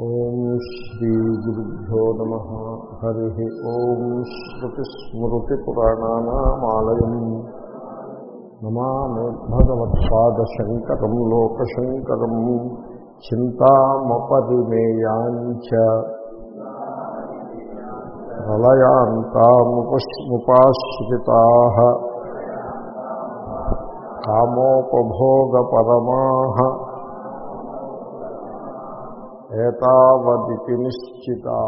ఓం శ్రీ గురుభ్యో నమ. హరి ఓం శ్రుతిస్మృతిపురాణానామాలయం. నమామి భగవత్పాదశంకరం లోకశంకరం. చింతామపరిమేయాంచ ప్రళయాంతాముపశ్ముపాశ్రితా కామోపభోగపరమా. ఏతావదితి నిశ్చితా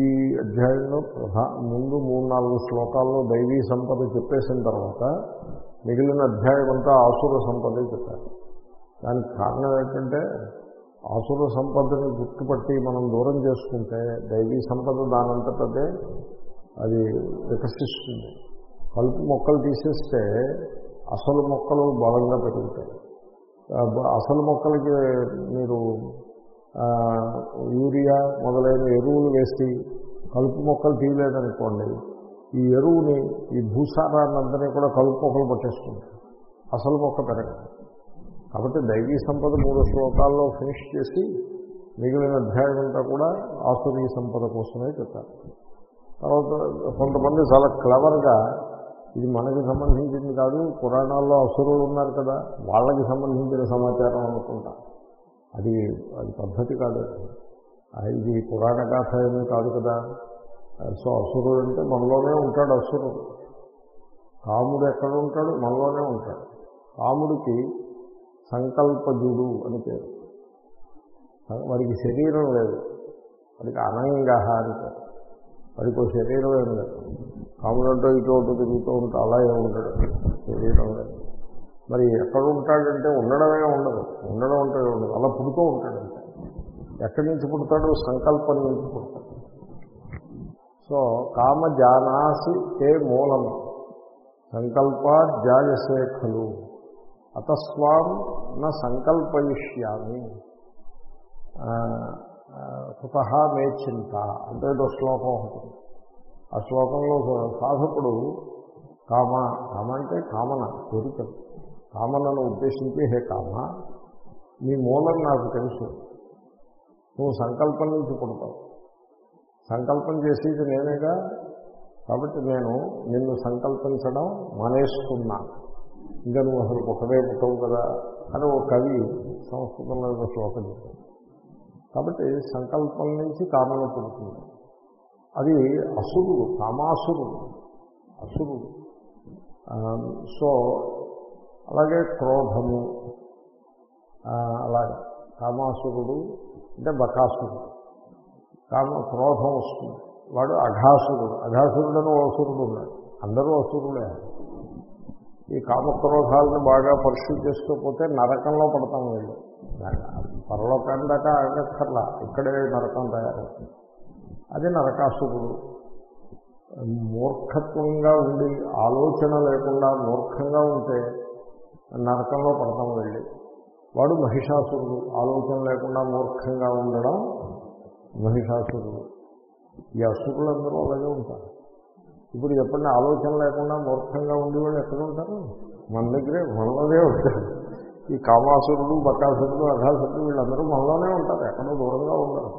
ఈ అధ్యాయంలో ముందు మూడు నాలుగు శ్లోకాల్లో దైవీ సంపద చెప్పేసిన తర్వాత మిగిలిన అధ్యాయం అంతా ఆసుర సంపద చెప్పారు. దానికి కారణం ఏంటంటే ఆసుర సంపదని గుర్తుపట్టి మనం దూరం చేసుకుంటే దైవీ సంపద దానంతటదే అది వికసిస్తుంది. కలుపు మొక్కలు తీసేస్తే అసలు మొక్కలు బలంగా పెరుగుతాయి. అసలు మొక్కలకి మీరు యూరియా మొదలైన ఎరువులు వేసి కలుపు మొక్కలు తీయలేదనుకోండి ఈ ఎరువుని ఈ భూసారాన్నందరినీ కూడా కలుపు మొక్కలు పట్టేసుకుంటాయి. అసలు మొక్క పెరగదు. కాబట్టి దైవీ సంపద మూడు శ్లోకాల్లో ఫినిష్ చేసి మిగిలిన అధ్యాయం అంతా కూడా ఆసురీ సంపద కోసమే చెప్పారు. తర్వాత కొంతమంది చాలా క్లవర్గా ఇది మనకి సంబంధించింది కాదు పురాణాల్లో అసురులు ఉన్నారు కదా వాళ్ళకి సంబంధించిన సమాచారం అనుకుంటా. అది అది పద్ధతి కాదు. ఇది పురాణ గాథ ఏమీ కాదు కదా. సో అసురుడు అంటే మనలోనే ఉంటాడు అసురుడు. కాముడు ఎక్కడ ఉంటాడు? మనలోనే ఉంటాడు. కాముడికి సంకల్పజుడు అని పేరు. వాడికి శరీరం లేదు. వాడికి అనంగ అని పేరు. వాడికి ఒక శరీరం ఏం లేదు. కాములంటూ ఇటు ఒకటి తిరుగుతూ ఉంటా అలా ఏముంటాడు శరీరం లేదు. మరి ఎక్కడ ఉంటాడంటే ఉండడమే ఉండదు. ఉండడం అంటే ఉండదు. అలా పుడుతూ ఉంటాడు ఎక్కడి నుంచి పుడతాడు సంకల్పం నుంచి పుడతాడు. సో కామ జానాసి తే మూలం. సంకల్ప జాయసే ఖలు అతస్వాం నా సంకల్పయిష్యామి. సుఖ మే చింత అంటే ఏదో శ్లోకం ఒకటి ఆ శ్లోకంలో సాధకుడు కామ కామ అంటే కామన కోరిక కామనను ఉద్దేశించి హే కామ నీ మూలం నాకు తెలుసు. నువ్వు సంకల్పం నుంచి పుడతావు. సంకల్పం చేసేది నేనేగా? కాబట్టి నేను నిన్ను సంకల్పించడం మానేస్తున్నా ఇంకా నువ్వు అసలు ఒకవే పుట్టవు కదా అని ఒక కవి సంస్కృతంలో ఒక శ్లోకం చెప్పాడు. కాబట్టి సంకల్పం నుంచి కామన పుడుతుంది. అది అసురుడు కామాసురుడు. అసురుడు. సో అలాగే క్రోధము. అలాగే కామాసురుడు అంటే బకాసురుడు కామ క్రోధం వస్తుంది. వాడు అఘాసురుడు. అఘాసురుడని అసురుడు ఉన్నాడు. అందరూ అసురులే. ఈ కామక్రోధాలను బాగా పరిశుద్ధి చేసుకోకపోతే నరకంలో పడతాం వీళ్ళు. పరలోకాన్ని దాకా ఆగక్కర్లా ఇక్కడే నరకం తయారవుతుంది. అది నరకాసురుడు. మూర్ఖత్వంగా ఉండి ఆలోచన లేకుండా మూర్ఖంగా ఉంటే నరకంలో పడతాం వెళ్ళి. వాడు మహిషాసురుడు. ఆలోచన లేకుండా మూర్ఖంగా ఉండడం మహిషాసురుడు. ఈ అసురులందరూ అలాగే ఉంటారు. ఇప్పుడు చెప్పండి ఆలోచన లేకుండా మూర్ఖంగా ఉండేవాళ్ళు ఎక్కడ ఉంటారు? మన దగ్గరే మనలోనే ఉంటారు. ఈ కామాసురుడు బకాసురుడు అఘాసురుడు వీళ్ళందరూ మనలోనే ఉంటారు ఎక్కడో దూరంగా ఉండరు.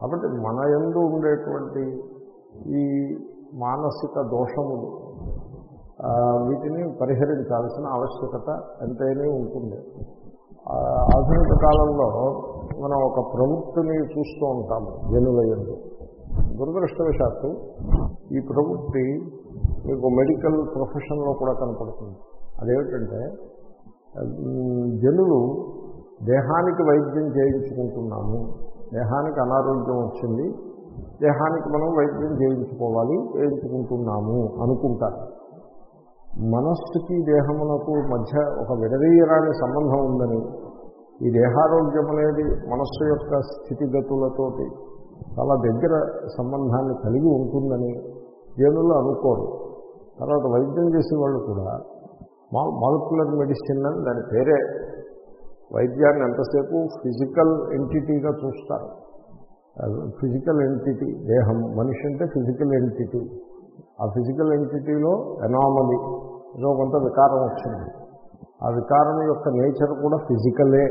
కాబట్టి మన ఎందు ఉండేటువంటి ఈ మానసిక దోషములు వీటిని పరిహరించాల్సిన ఆవశ్యకత ఎంతైనా ఉంటుంది. ఆధునిక కాలంలో మనం ఒక ప్రవృత్తిని చూస్తూ ఉంటాము జనుల ఎందు. దురదృష్టవశాత్తు ఈ ప్రవృత్తి మీకు మెడికల్ ప్రొఫెషన్లో కూడా కనపడుతుంది. అదేమిటంటే జనులు దేహానికి వైద్యం చేయించుకుంటున్నాము. దేహానికి అనారోగ్యం వచ్చింది. దేహానికి మనం వైద్యం చేయించుకోవాలి చేయించుకుంటున్నాము అనుకుంటారు మనస్సుకి దేహమునకు మధ్య ఒక విడదీయరాని సంబంధం ఉందని ఈ దేహారోగ్యం అనేది మనస్సు యొక్క స్థితిగతులతోటి చాలా దగ్గర సంబంధాన్ని కలిగి ఉంటుందని జనులు అనుకోరు. తర్వాత వైద్యం చేసే వాళ్ళు కూడా మాలిక్యులర్ మెడిసిన్ అని దాని పేరే. వైద్యాన్ని ఎంతసేపు ఫిజికల్ ఎంటిటీగా చూస్తారు? ఫిజికల్ ఎంటిటీ దేహం. మనిషి అంటే ఫిజికల్ ఎంటిటీ ఆ ఫిజికల్ ఎంటిటీలో ఎనామలీ ఏదో కొంత వికారం వచ్చింది. ఆ వికారం యొక్క నేచర్ కూడా ఫిజికలే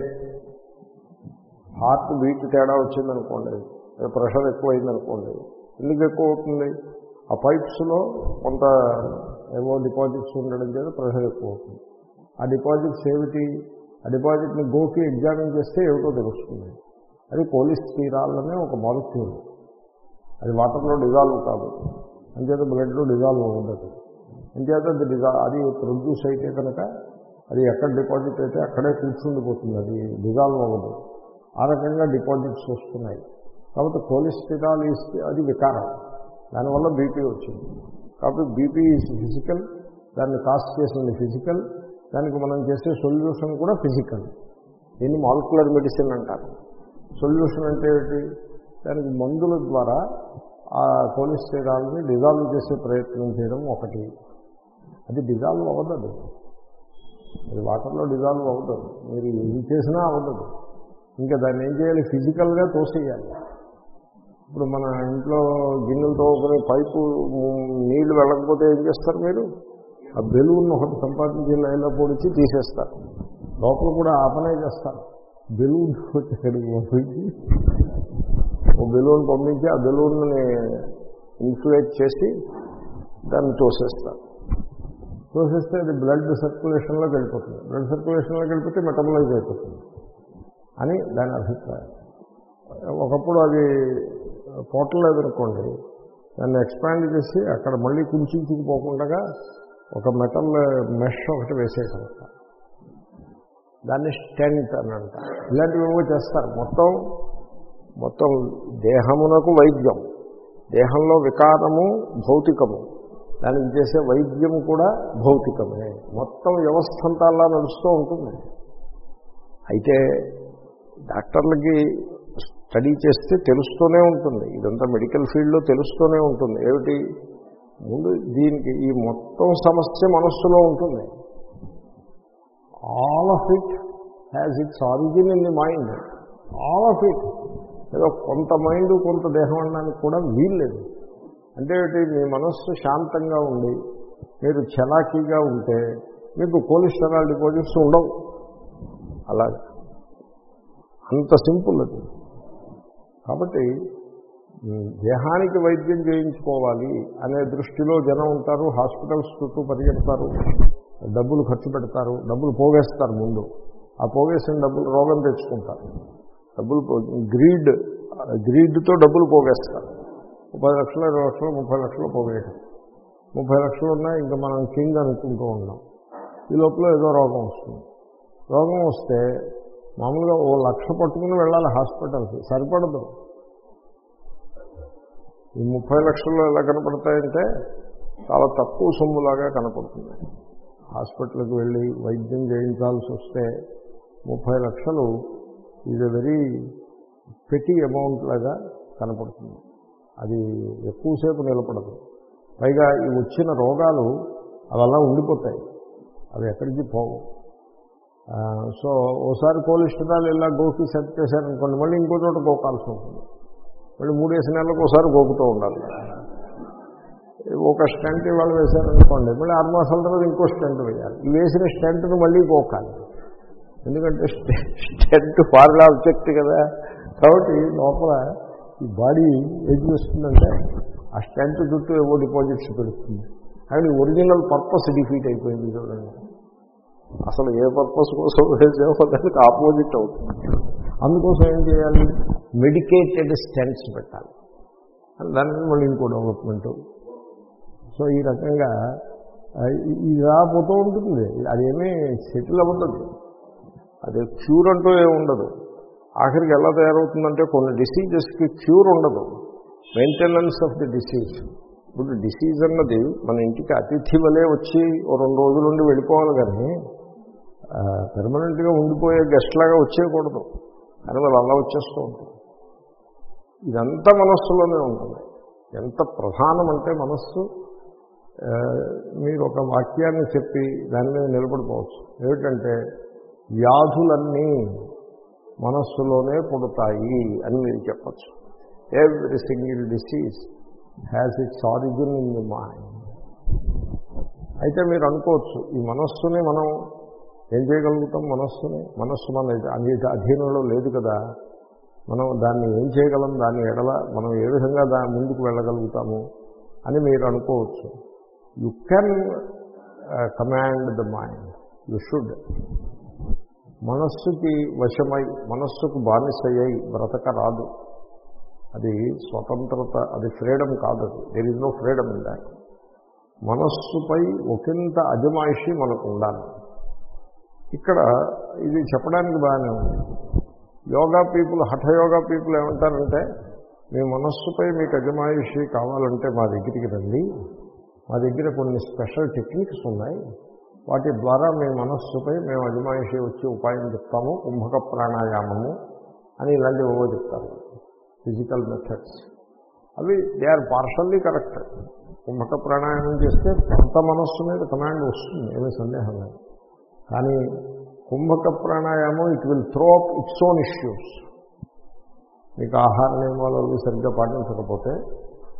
హార్ట్ బీట్ తేడా వచ్చిందనుకోండి ప్రెషర్ ఎక్కువైందనుకోండి ఎందుకు ఎక్కువ అవుతుంది? ఆ పైప్స్లో కొంత ఏవో డిపాజిట్స్ ఉండడం చేత ప్రెషర్ ఎక్కువ అవుతుంది. ఆ డిపాజిట్స్ ఏమిటి? ఆ డిపాజిట్ని గోకి ఎగ్జామిన్ చేస్తే ఏమిటో తెలుస్తుంది. అది పోలీస్ తీరాలనే ఒక మాలిక్యూల్ అది వాటర్లో డిజాల్వ్ కాదు. అంచేత బ్లడ్లో డిజాల్వ్ ఉండదు అంచేత అది డిజా అది ప్రొడ్యూస్ అయితే కనుక అది ఎక్కడ డిపాజిట్ అయితే అక్కడే కూర్చుండిపోతుంది. అది డిజాల్వ్ అవ్వదు. ఆ రకంగా డిపాజిట్స్ వస్తున్నాయి. కాబట్టి కొలెస్ట్రాల్ ఇస్తే అది వికారం. దానివల్ల బీపీ వచ్చింది. కాబట్టి బీపీ ఈజ్ ఫిజికల్ దాన్ని కాస్ట్ చేసింది ఫిజికల్ దానికి మనం చేసే సొల్యూషన్ కూడా ఫిజికల్. దీన్ని మాలిక్యులర్ మెడిసిన్ అంటారు. సొల్యూషన్ అంటే ఏంటి దానికి మందుల ద్వారా ఆ కొలెస్ట్రాల్ని డిజాల్వ్ చేసే ప్రయత్నం చేయడం ఒకటి. అది డిజాల్వ్ అవ్వదు అది వాటర్లో డిజాల్వ్ అవ్వదు. మీరు ఏం చేసినా అవ్వదు. ఇంకా దాన్ని ఏం చేయాలి? ఫిజికల్గా తోసేయాలి. ఇప్పుడు మన ఇంట్లో గిన్నెలతో ఒకరి పైపు నీళ్ళు వెళ్ళకపోతే ఏం చేస్తారు మీరు? ఆ బెలూన్ ఒకటి సంపాదించి లైన్లో పొడిచి తీసేస్తారు. లోపల కూడా ఆపనే చేస్తారు. బెలూన్ పంపించి ఓ బెలూన్ పంపించి ఆ బెలూన్ని ఇన్ఫ్లేట్ చేసి దాన్ని తోసేస్తారు. తోసేస్తే అది బ్లడ్ సర్క్యులేషన్లోకి వెళ్ళిపోతుంది. బ్లడ్ సర్క్యులేషన్లోకి వెళ్ళిపోతే మెటబలైజ్ అయిపోతుంది. అని దాని అభిప్రాయం. ఒకప్పుడు అది పోవట్లేదనుకోండి దాన్ని ఎక్స్పాండ్ చేసి అక్కడ మళ్ళీ కుంచుకుపోకుండా ఒక మెటల్ మెష్ ఒకటి వేసేయగలుగుతా దాన్ని స్టెంట్ అని అంటారు ఇలాంటివి ఏమో చేస్తారు. మొత్తం మొత్తం దేహమునకు వైద్యం. దేహంలో వికారము భౌతికము. దానికి చేసే వైద్యం కూడా భౌతికమే. మొత్తం వ్యవస్థ అంతా అలా నడుస్తూ ఉంటుంది. అయితే డాక్టర్లకి స్టడీ చేస్తే తెలుస్తూనే ఉంటుంది. ఇదంతా మెడికల్ ఫీల్డ్లో తెలుస్తూనే ఉంటుంది. ఏమిటి? ముందు దీనికి ఈ మొత్తం సమస్య మనస్సులో ఉంటుంది. All of it has its origin in the mind all of it ఏదో కొంత మైండ్ కొంత దేహం అనడానికి కూడా వీల్లేదు అంటే మీ మనస్సు శాంతంగా ఉండి మీరు చలాకీగా ఉంటే మీకు కొలెస్టరాల్ డిపాజిట్స్ ఉండవు. అలాగే అంత సింపుల్ అది. కాబట్టి దేహానికి వైద్యం చేయించుకోవాలి అనే దృష్టిలో జనం ఉంటారు హాస్పిటల్స్ చుట్టూ పరిగెడతారు డబ్బులు ఖర్చు పెడతారు డబ్బులు పోగేస్తారు ముందు. ఆ పోగేసిన డబ్బులు రోగం తెచ్చుకుంటారు. డబ్బులు గ్రీడ్ గ్రీడ్తో డబ్బులు పోగేస్తారు. ముప్పై లక్షలు ఇరవై లక్షలు ముప్పై లక్షలు పోగేయడం ముప్పై లక్షలు ఉన్నాయి ఇంకా మనం కింగ్ అనుకుంటూ ఉన్నాం. ఈ లోపల ఏదో రోగం వస్తుంది. రోగం వస్తే మామూలుగా ఓ లక్ష పట్టుకుని వెళ్ళాలి హాస్పిటల్కి సరిపడదు. ఈ ముప్పై లక్షల్లో ఎలా కనపడతాయంటే చాలా తక్కువ సొమ్ములాగా కనపడుతుంది హాస్పిటల్కి వెళ్ళి వైద్యం చేయించాల్సి వస్తే ముప్పై లక్షలు ఇది వెరీ పెట్టి అమౌంట్ లాగా కనపడుతుంది అది ఎక్కువసేపు నిలబడదు. పైగా ఈ వచ్చిన రోగాలు అవి అలా ఉండిపోతాయి. అవి ఎక్కడికి పోవు. సో ఓసారి కోలిస్టరాల్ ఇలా గోకి సెట్ చేశారనుకోండి మళ్ళీ ఇంకో చోట గోకాల్సి ఉంటుంది. మళ్ళీ మూడేసి నెలలకు ఒకసారి గోకుతూ ఉండాలి. ఒక స్టెంట్ ఇవాళ వేశారనుకోండి మళ్ళీ ఆరు మాసాల తర్వాత ఇంకో స్టెంట్ వేయాలి. ఈ వేసిన స్టెంట్ను మళ్ళీ గోకాలి. ఎందుకంటే స్టెంట్ ఫారెన్ ఆబ్జెక్ట్ కదా. కాబట్టి లోపల ఈ బాడీ ఏం చేస్తుందంటే ఆ స్టెంట్ చుట్టూ ఏవో డిపాజిట్స్ పెడుతుంది. కానీ ఒరిజినల్ పర్పస్ డిఫీట్ అయిపోయింది చూడండి. అసలు ఏ పర్పస్ కోసం వేసేవో దానికి ఆపోజిట్ అవుతుంది. అందుకోసం ఏం చేయాలి? మెడికేటెడ్ స్టెన్స్ పెట్టాలి. దాని మళ్ళీ ఇంకో డెవలప్మెంట్ సో ఈ రకంగా ఇది రాపోతూ ఉంటుంది. అదేమీ సెటిల్ అవ్వదు. అది క్యూర్ అంటూ ఏముండదు ఆఖరికి ఎలా తయారవుతుందంటే కొన్ని డిసీజెస్కి క్యూర్ ఉండదు. మెయింటెనెన్స్ ఆఫ్ ది డిసీజ్ ఇప్పుడు డిసీజ్ అన్నది మన ఇంటికి అతిథి వలే వచ్చి ఓ రెండు రోజుల నుండి వెళ్ళిపోవాలి కానీ పెర్మనెంట్గా ఉండిపోయే గెస్ట్ లాగా వచ్చేయకూడదు. కానీ వాళ్ళు అలా వచ్చేస్తూ ఉంటుంది ఇదంతా మనస్సులోనే ఉంటుంది. ఎంత ప్రధానమంటే మనస్సు మీరు ఒక వాక్యాన్ని చెప్పి దాని మీద నిలబడిపోవచ్చు. ఏమిటంటే వ్యాధులన్నీ మనస్సులోనే పుడతాయి అని మీరు చెప్పచ్చు. Every single disease has its origin in the mind అయితే మీరు అనుకోవచ్చు ఈ మనస్సుని మనం ఏం చేయగలుగుతాం మనస్సుని? మనస్సు మన అధీనంలో లేదు కదా. మనం దాన్ని ఏం చేయగలం? దాన్ని ఎడల మనం ఏ విధంగా దాని ముందుకు వెళ్ళగలుగుతాము అని మీరు అనుకోవచ్చు. You can command the mind you should మనస్సుకి వశమై మనస్సుకు బానిసయ్యై బ్రతక రాదు అది స్వతంత్రత అది ఫ్రీడమ్ కాదు there is no freedom in that మనస్సుపై ఒకంత అజమాయిషి మనకు ఉండాలి. ఇక్కడ ఇది చెప్పడానికి బాగానే ఉంది. యోగా పీపుల్ హఠయోగా పీపుల్ ఏమంటారంటే మీ మనస్సుపై మీకు అజమాయిషి కావాలంటే మా దగ్గరికి రండి. మా దగ్గర కొన్ని స్పెషల్ టెక్నిక్స్ ఉన్నాయి. వాటి ద్వారా మీ మనస్సుపై మేము అజమాయిషి వచ్చి ఉపాయం చెప్తాము. కుంభక ప్రాణాయామము అని ఇలాంటివి ఏవో చెప్తారు. ఫిజికల్ మెథడ్స్ అవి they are partially correct kumbhaka pranayama చేస్తే కొంత మనస్సు మీద కమాండ్ వస్తుంది. ఏమీ సందేహం లేదు. కానీ kumbhaka pranayama it will throw up its own issues మీకు ఆహార నియమాలు అవి సరిగ్గా పాటించకపోతే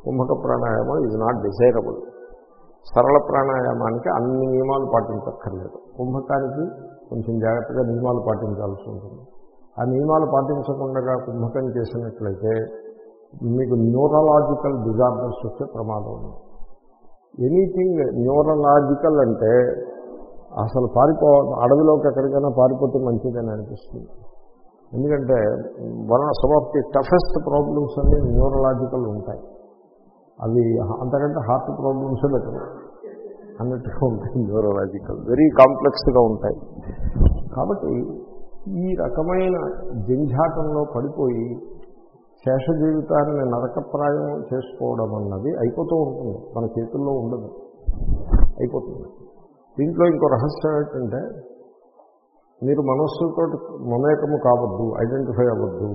కుంభక ప్రాణాయామం ఈజ్ నాట్ డిజైరబుల్ సరళ ప్రాణాయామానికి అన్ని నియమాలు పాటించక్కర్లేదు. కుంభకానికి కొంచెం జాగ్రత్తగా నియమాలు పాటించాల్సి ఉంటుంది. ఆ నియమాలు పాటించకుండా కుంభకం చేసినట్లయితే మీకు న్యూరలాజికల్ డిజార్డర్స్ వచ్చే ప్రమాదం ఉంది. ఎనీథింగ్ న్యూరలాజికల్ అంటే అసలు పారిపో అడవిలోకి ఎక్కడికైనా పారిపోతే మంచిదని అనిపిస్తుంది. ఎందుకంటే one some of the toughest problems అన్ని న్యూరలాజికల్ ఉంటాయి. అవి అంతకంటే హార్ట్ ప్రాబ్లమ్స్ బెటర్ అన్నట్టుగా ఉంటాయి న్యూరలాజికల్. వెరీ కాంప్లెక్స్గా ఉంటాయి. కాబట్టి ఈ రకమైన జంఝాటంలో పడిపోయి శేష జీవితాన్ని నరకప్రాయం చేసుకోవడం అన్నది అయిపోతూ ఉంటుంది. మన చేతుల్లో ఉండదు. అయిపోతుంది. దీంట్లో ఇంకో రహస్యం ఏంటంటే మీరు మనస్సుతో మమేకము కావద్దు ఐడెంటిఫై అవ్వద్దు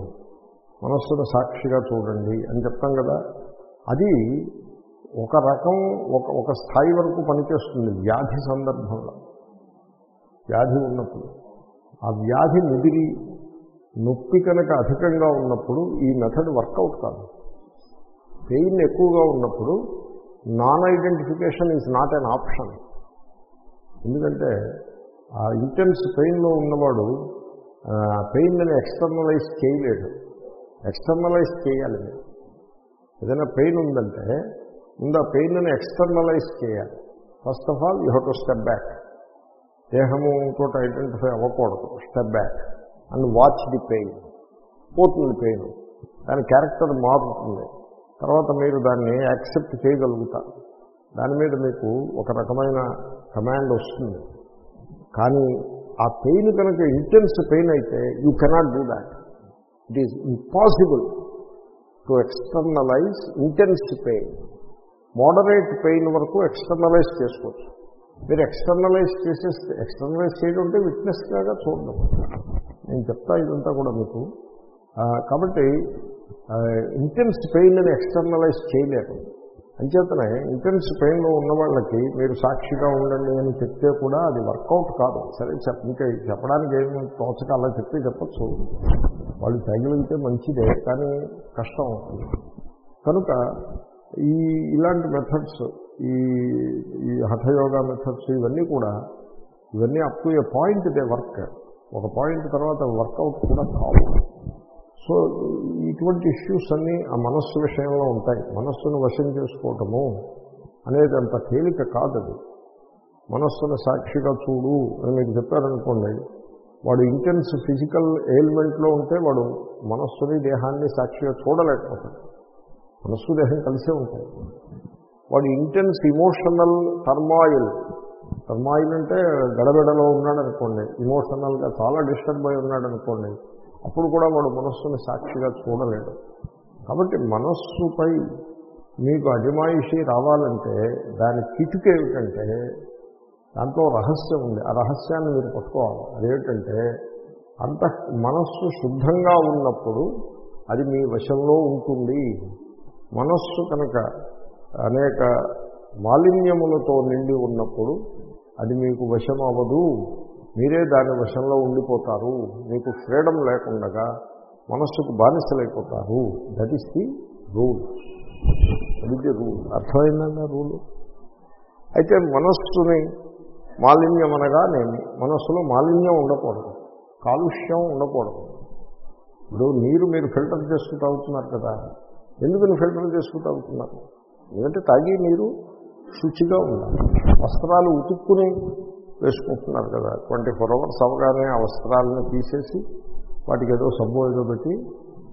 మనస్సును సాక్షిగా చూడండి అని చెప్తాం కదా. అది ఒక రకం ఒక ఒక స్థాయి వరకు పనిచేస్తుంది వ్యాధి సందర్భంలో. వ్యాధి ఉన్నప్పుడు. ఆ వ్యాధి ముదిరి నొప్పి కనుక అధికంగా ఉన్నప్పుడు ఈ మెథడ్ వర్కౌట్ కాదు. పెయిన్ ఎక్కువగా ఉన్నప్పుడు non identification is not an option ఎందుకంటే ఆ ఇంటెన్స్ పెయిన్లో ఉన్నవాడు పెయిన్ని ఎక్స్టర్నలైజ్ చేయలేడు. ఎక్స్టర్నలైజ్ చేయాలి. మీరు ఏదైనా పెయిన్ ఉందంటే ముందు ఆ పెయిన్ని ఎక్స్టర్నలైజ్ చేయాలి. First of all you have to step back దేహము తోటి ఐడెంటిఫై అవ్వకూడదు. Step back and watch the pain పోతుంది పెయిన్ దాని క్యారెక్టర్ మారుతుంది. తర్వాత మీరు దాన్ని యాక్సెప్ట్ చేయగలుగుతారు. దాని మీద మీకు ఒక రకమైన కమాండ్ వస్తుంది. కానీ ఆ పెయిన్ కనుక ఇంటెన్స్ పెయిన్ అయితే you cannot do that it is impossible to externalize intense pain moderate pain వరకు ఎక్స్టర్నలైజ్ చేసుకోవచ్చు. మీరు ఎక్స్టర్నలైజ్ చేసేస్తే ఎక్స్టర్నలైజ్ చేయడం అంటే విట్నెస్ లాగా చూడడం. నేను చెప్తా ఇదంతా కూడా మీకు. కాబట్టి ఇంటెన్స్ పెయిన్ అని ఎక్స్టర్నలైజ్ చేయలేరు. అంచేతనే ఇంటెన్స్ పెయిన్లో ఉన్న వాళ్ళకి మీరు సాక్షిగా ఉండండి అని చెప్తే కూడా అది వర్కౌట్ కాదు. సరే చెప్ ఇంకా చెప్పడానికి ఏమి తోచక అలా చెప్తే చెప్పచ్చు. వాళ్ళు తగిలితే మంచిదే కానీ కష్టం అవుతుంది కనుక ఈ ఇలాంటి మెథడ్స్ ఈ ఈ హఠయోగా మెథడ్స్ ఇవన్నీ కూడా ఇవన్నీ up to a point they work ఒక పాయింట్ తర్వాత వర్కౌట్ కూడా కావు. సో ఇటువంటి ఇష్యూస్ అన్నీ ఆ మనస్సు విషయంలో ఉంటాయి. మనస్సును వశం చేసుకోవటము అనేది అంత తేలిక కాదది. మనస్సును సాక్షిగా చూడు అని మీకు చెప్పారనుకోండి వాడు ఇంటెన్స్ ఫిజికల్ ఎయిల్మెంట్లో ఉంటే వాడు మనస్సుని దేహాన్ని సాక్షిగా చూడలేకపోతాడు. మనస్సు దేహం కలిసే ఉంటాయి. వాడు ఇంటెన్స్ ఇమోషనల్ టర్మాయిల్ టర్మాయిల్ అంటే గడబిడలో ఉన్నాడనుకోండి ఇమోషనల్గా చాలా డిస్టర్బ్ అయి ఉన్నాడు అనుకోండి అప్పుడు కూడా వాడు మనస్సుని సాక్షిగా చూడలేడు. కాబట్టి మనస్సుపై మీకు అజమాయిషి రావాలంటే దాని కిటుక ఏమిటంటే దాంట్లో రహస్యం ఉంది. ఆ రహస్యాన్ని మీరు పట్టుకోవాలి. అదేమిటంటే అంత మనస్సు శుద్ధంగా ఉన్నప్పుడు అది మీ వశంలో ఉంటుంది. మనస్సు కనుక అనేక మాలిన్యములతో నిండి ఉన్నప్పుడు అది మీకు వశం అవ్వదు మీరే దాని వశంలో ఉండిపోతారు. మీకు ఫ్రీడమ్ లేకుండా మనస్సుకు బానిసలైపోతారు. దట్ ఈస్ ది రూల్ అది రూల్ అర్థమైందండి రూలు అయితే మనస్సుని మాలిన్యం అనగా నేను మనస్సులో మాలిన్యం ఉండకూడదు. కాలుష్యం ఉండకూడదు. ఇప్పుడు నీరు మీరు ఫిల్టర్ చేసుకుంటూ అవుతున్నారు కదా. ఎందుకని ఫిల్టర్ చేసుకుంటూ అవుతున్నారు ఎందుకంటే తాగి నీరు? శుచిగా ఉండాలి. వస్త్రాలు ఉతుక్కుని వేసుకుంటున్నారు కదా. ట్వంటీ ఫోర్ అవర్స్ అవగానే ఆ వస్త్రాలను తీసేసి వాటికి ఏదో సబ్బు ఏదో పెట్టి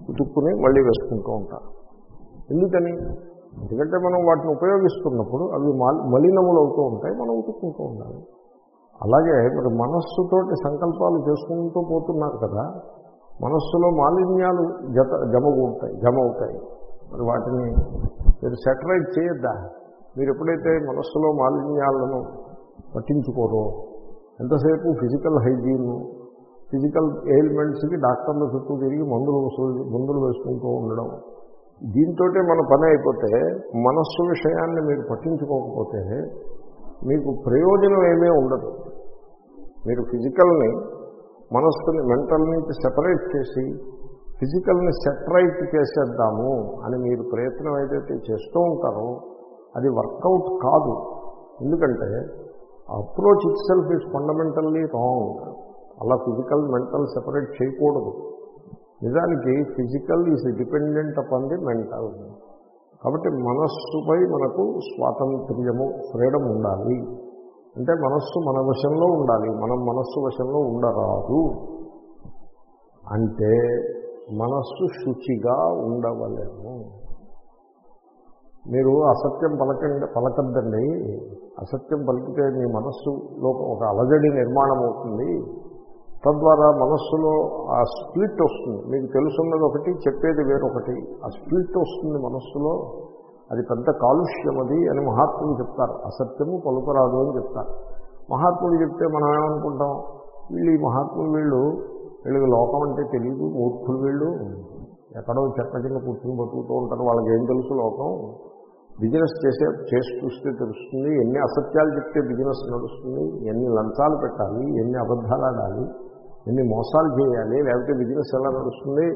ఉతుక్కుని మళ్ళీ వేసుకుంటూ ఉంటారు. ఎందుకని? ఎందుకంటే మనం వాటిని ఉపయోగిస్తున్నప్పుడు అవి మాల్- మలినములు అవుతూ ఉంటాయి మనం ఉతుక్కుంటూ ఉండాలి. అలాగే మరి మనస్సుతోటి సంకల్పాలు చేసుకుంటూ పోతున్నారు కదా మనస్సులో మాలిన్యాలు జత జమగుంటాయి జమ అవుతాయి. మరి వాటిని మీరు సెటరైట్ చేయొద్దా? మీరు ఎప్పుడైతే మనస్సులో మాలిన్యాలను పట్టించుకోరు. ఎంతసేపు ఫిజికల్ హైజీన్ ఫిజికల్ ఎయిల్మెంట్స్కి డాక్టర్ల చుట్టూ తిరిగి మందులు మందులు వేసుకుంటూ ఉండడం. దీంతో మన పని అయిపోతే మనస్సు విషయాన్ని మీరు పట్టించుకోకపోతే మీకు ప్రయోజనం ఏమీ ఉండదు. మీరు ఫిజికల్ని మనస్సుని మెంటల్ నుంచి సెపరేట్ చేసి ఫిజికల్ని సెపరేట్ చేసేద్దాము అని మీరు ప్రయత్నం ఏదైతే చేస్తూ ఉంటారో అది వర్కౌట్ కాదు. ఎందుకంటే approach itself is fundamentally wrong. అలా ఫిజికల్ మెంటల్ సెపరేట్ చేయకూడదు. నిజానికి physical is dependent upon the mental. కాబట్టి మనస్సుపై మనకు స్వాతంత్ర్యము ఫ్రీడమ్ ఉండాలి. అంటే మనస్సు మన వశంలో ఉండాలి. మనం మనస్సు వశంలో ఉండరాదు. అంటే మనస్సు శుచిగా ఉండవలేము. మీరు అసత్యం పలకండి పలకద్దండి. అసత్యం పలికితే మీ మనస్సులో ఒక అలజడి నిర్మాణం అవుతుంది. తద్వారా మనస్సులో ఆ స్ప్లిట్ వస్తుంది. మీకు తెలుసున్నది ఒకటి చెప్పేది వేరొకటి. ఆ స్ప్లిట్ వస్తుంది మనస్సులో. అది పెద్ద కాలుష్యం అది అని మహాత్ములు చెప్తారు. అసత్యము పలుకరాదు అని చెప్తారు. మహాత్ములు చెప్తే మనం ఏమనుకుంటాం? వీళ్ళు ఈ మహాత్ములు వీళ్ళు వీళ్ళకి లోకం అంటే తెలియదు మూర్ఖులు వీళ్ళు. ఎక్కడో చెత్త కింద కూర్చుని బతుకుతూ ఉంటారు. వాళ్ళకి ఏం తెలుసు లోకం? బిజినెస్ చేసే చేసి చూస్తే తెలుస్తుంది ఎన్ని అసత్యాలు చెప్తే బిజినెస్ నడుస్తుంది ఎన్ని లంచాలు పెట్టాలి ఎన్ని అబద్ధాలు ఆడాలి ఎన్ని మోసాలు చేయాలి లేకపోతే బిజినెస్ ఎలా నడుస్తుంది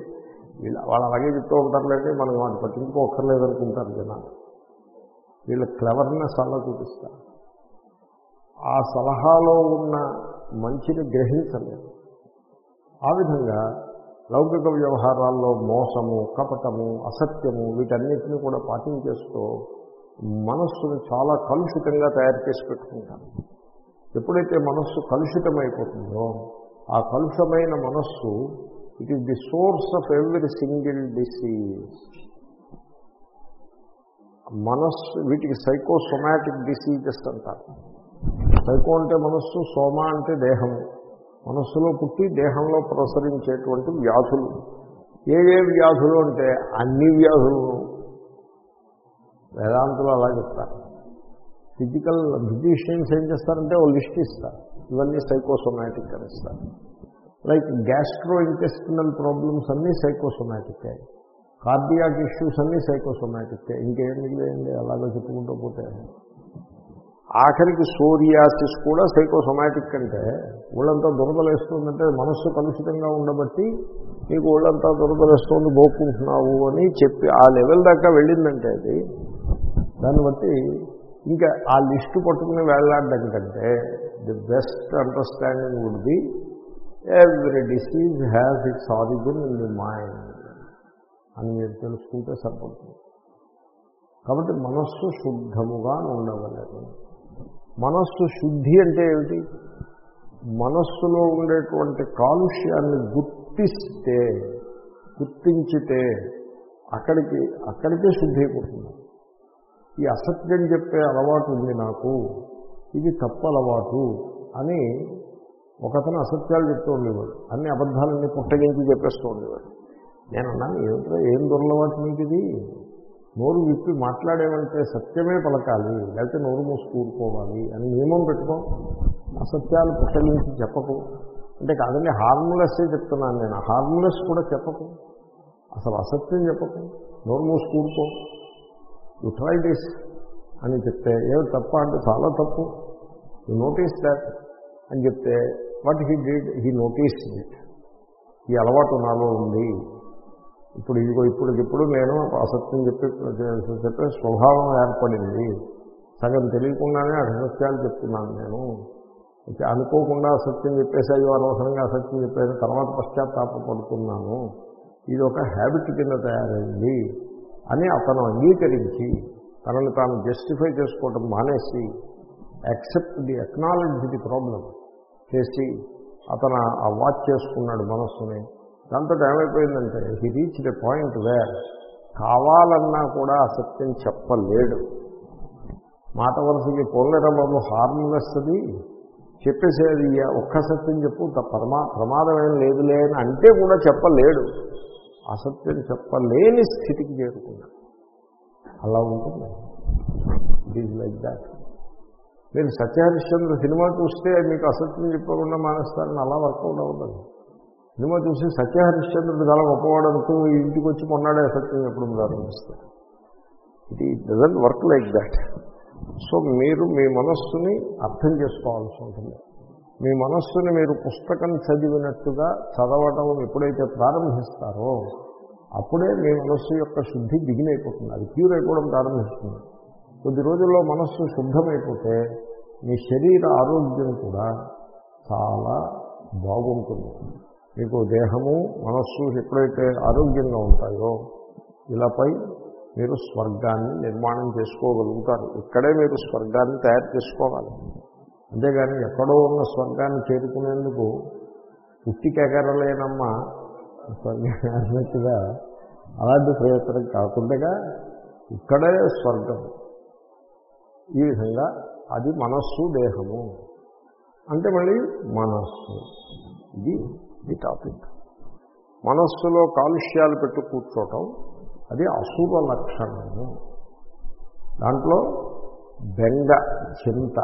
వీళ్ళ వాళ్ళు అలాగే చెప్తూ ఉంటారులేండి మనం వాటి పట్టించుకోకర్లేదు అనుకుంటారు జనాలు. వీళ్ళ క్లెవర్నెస్ అలా చూపిస్తారు. ఆ సలహాలో ఉన్న మంచిని గ్రహించలేదు ఆ విధంగా లౌకిక వ్యవహారాల్లో మోసము కపటము అసత్యము వీటన్నిటిని కూడా పాటించేస్తూ మనస్సును చాలా కలుషితంగా తయారు చేసి పెట్టుకుంటారు. ఎప్పుడైతే మనస్సు కలుషితమైపోతుందో ఆ కలుషమైన మనస్సు it is the source of every single disease మనస్సు వీటికి సైకోసొమాటిక్ డిసీజెస్ అంటారు. సైకో అంటే మనస్సు సోమా అంటే దేహము. మనస్సులో పుట్టి దేహంలో ప్రసరించేటువంటి వ్యాధులు. ఏ ఏ వ్యాధులు అంటే అన్ని వ్యాధులు. వేదాంతులు అలా చెప్తారు. ఫిజికల్ ఫిజిషియన్స్ ఏం చేస్తారంటే ఓ లిస్ట్ ఇస్తారు. ఇవన్నీ సైకోసొమాటిక్ అని ఇస్తారు. లైక్ గ్యాస్ట్రో ఇంటెస్టినల్ ప్రాబ్లమ్స్ అన్నీ సైకోసోమాటిక్ కార్డియాక్ ఇష్యూస్ అన్నీ సైకోసోమాటిక్ ఇంకేం మిగిలేయండి? అలాగే చెప్పుకుంటూ పోతే ఆఖరికి సోరియాసిస్ కూడా సైకోసొమాటిక్ అంటే ఒళ్ళంతా దురదలేస్తుందంటే మనస్సు కలుషితంగా ఉండబట్టి నీకు ఒళ్ళంతా దురదలేస్తుంది బోక్కుంటున్నావు అని చెప్పి ఆ లెవెల్ దాకా వెళ్ళిందంటే అది. దాన్ని బట్టి ఇంకా ఆ లిస్టు పట్టుకుని వెళ్ళాడడం కంటే the best understanding would be every disease has its origin in the mind అని మీరు తెలుసుకుంటే సరిపడుతుంది. కాబట్టి మనస్సు శుద్ధముగా ఉండవలేదు మనస్సు శుద్ధి అంటే ఏమిటి? మనస్సులో ఉండేటువంటి కాలుష్యాన్ని గుర్తిస్తే గుర్తించితే అక్కడికి అక్కడికే శుద్ధి అయిపోతుంది ఈ అసత్యం చెప్పే అలవాటు ఉంది నాకు. ఇది తప్పు అలవాటు అని ఒకతను అసత్యాలు చెప్తూ ఉండేవాడు. అన్ని అబద్ధాలన్నీ పుట్టగించి చెప్పేస్తూ ఉండేవాడు. నేను అన్నాను ఏమిటో ఏం దొరలవాటు మీకు ఇది నోరు విప్పి మాట్లాడేమంటే సత్యమే పలకాలి లేకపోతే నోరు మూసి కూడుకోవాలి అని నియమం పెట్టుకో. అసత్యాలు పుట్టగించి చెప్పకు. అంటే కాదండి హార్మ్లెస్సే చెప్తున్నాను నేను. హార్మ్లెస్ కూడా చెప్పకు. అసలు అసత్యం చెప్పకు. నోరు మూసి కూడుకో యు ట్రై దిస్ అని చెప్తే ఏదో తప్ప అంటే చాలా తప్పు. యు నోటీస్ దాట్ అని చెప్తే what he did he notice ఈ అలవాటు నాలో ఉంది. ఇప్పుడు ఇదిగో ఇప్పుడు ఇప్పుడు నేను అసత్యం చెప్పి చెప్పే స్వభావం ఏర్పడింది. సగం తెలియకుండానే అసత్యాలు చెప్తున్నాను నేను. అనుకోకుండా అసత్యం చెప్పేసి అయ్యో అనవసరంగా అసత్యం చెప్పేసి తర్వాత పశ్చాత్తాపడుతున్నాను ఇది ఒక హ్యాబిట్ కింద తయారైంది అని అతను అంగీకరించి తనను తాను జస్టిఫై చేసుకోవటం మానేసి accept the acknowledge the problem చేసి అతను ఆ వాచ్ చేసుకున్నాడు మనస్సుని. దాంతో ఏమైపోయిందంటే he reach the point where కావాలన్నా కూడా అసత్యం చెప్పలేడు. మాట వరుసకి పోలేరా బాబు హార్మ్లెస్ అది. చెప్పేసేది ఒక్క సత్యం చెప్పు ప్రమా ప్రమాదమేం ప్రమాదం లేదులే అని అంటే కూడా చెప్పలేడు. అసత్యం చెప్పలేని స్థితికి చేరుకున్నాడు. అలా ఉంటుంది. ఇట్ ఈజ్ లైక్ దాట్ మీరు సత్యహరిశ్చంద్ర సినిమా చూస్తే మీకు అసత్యం చెప్పకుండా మానేస్తారని అలా వర్కౌట్ అవ్వదు. సినిమా చూసి సత్యహరిశ్చంద్రుడు చాలా గొప్పవాడు అనుకుని ఇంటికి వచ్చి కొన్నాడే సత్యం ఎప్పుడు ప్రారంభిస్తారు ఇది doesn't work like that so మీరు మీ మనస్సుని అర్థం చేసుకోవాల్సి ఉంటుంది. మీ మనస్సుని మీరు పుస్తకం చదివినట్టుగా చదవటం ఎప్పుడైతే ప్రారంభిస్తారో అప్పుడే మీ మనస్సు యొక్క శుద్ధి దిగినైపోతుంది. అది క్యూర్ అయిపోవడం ప్రారంభిస్తుంది. కొద్ది రోజుల్లో మనస్సు శుద్ధమైపోతే మీ శరీర ఆరోగ్యం కూడా చాలా బాగుంటుంది. మీకు దేహము మనస్సు ఎప్పుడైతే ఆరోగ్యంగా ఉంటాయో ఇలాపై మీరు స్వర్గాన్ని నిర్మాణం చేసుకోగలుగుతారు. ఇక్కడే మీరు స్వర్గాన్ని తయారు చేసుకోవాలి. అంతేగాని ఎక్కడో ఉన్న స్వర్గాన్ని చేరుకునేందుకు పుట్టికెగరలేనమ్మ స్వర్గం అన్నట్టుగా అలాంటి ప్రయత్నం కాకుండా ఇక్కడే స్వర్గం. ఈ విధంగా అది మనస్సు దేహము. అంటే మళ్ళీ మనస్సు. ఇది ఈ టాపిక్. మనస్సులో కాలుష్యాలు పెట్టు కూర్చోవటం అది అశుభ లక్షణము. దాంట్లో బెంగ చింత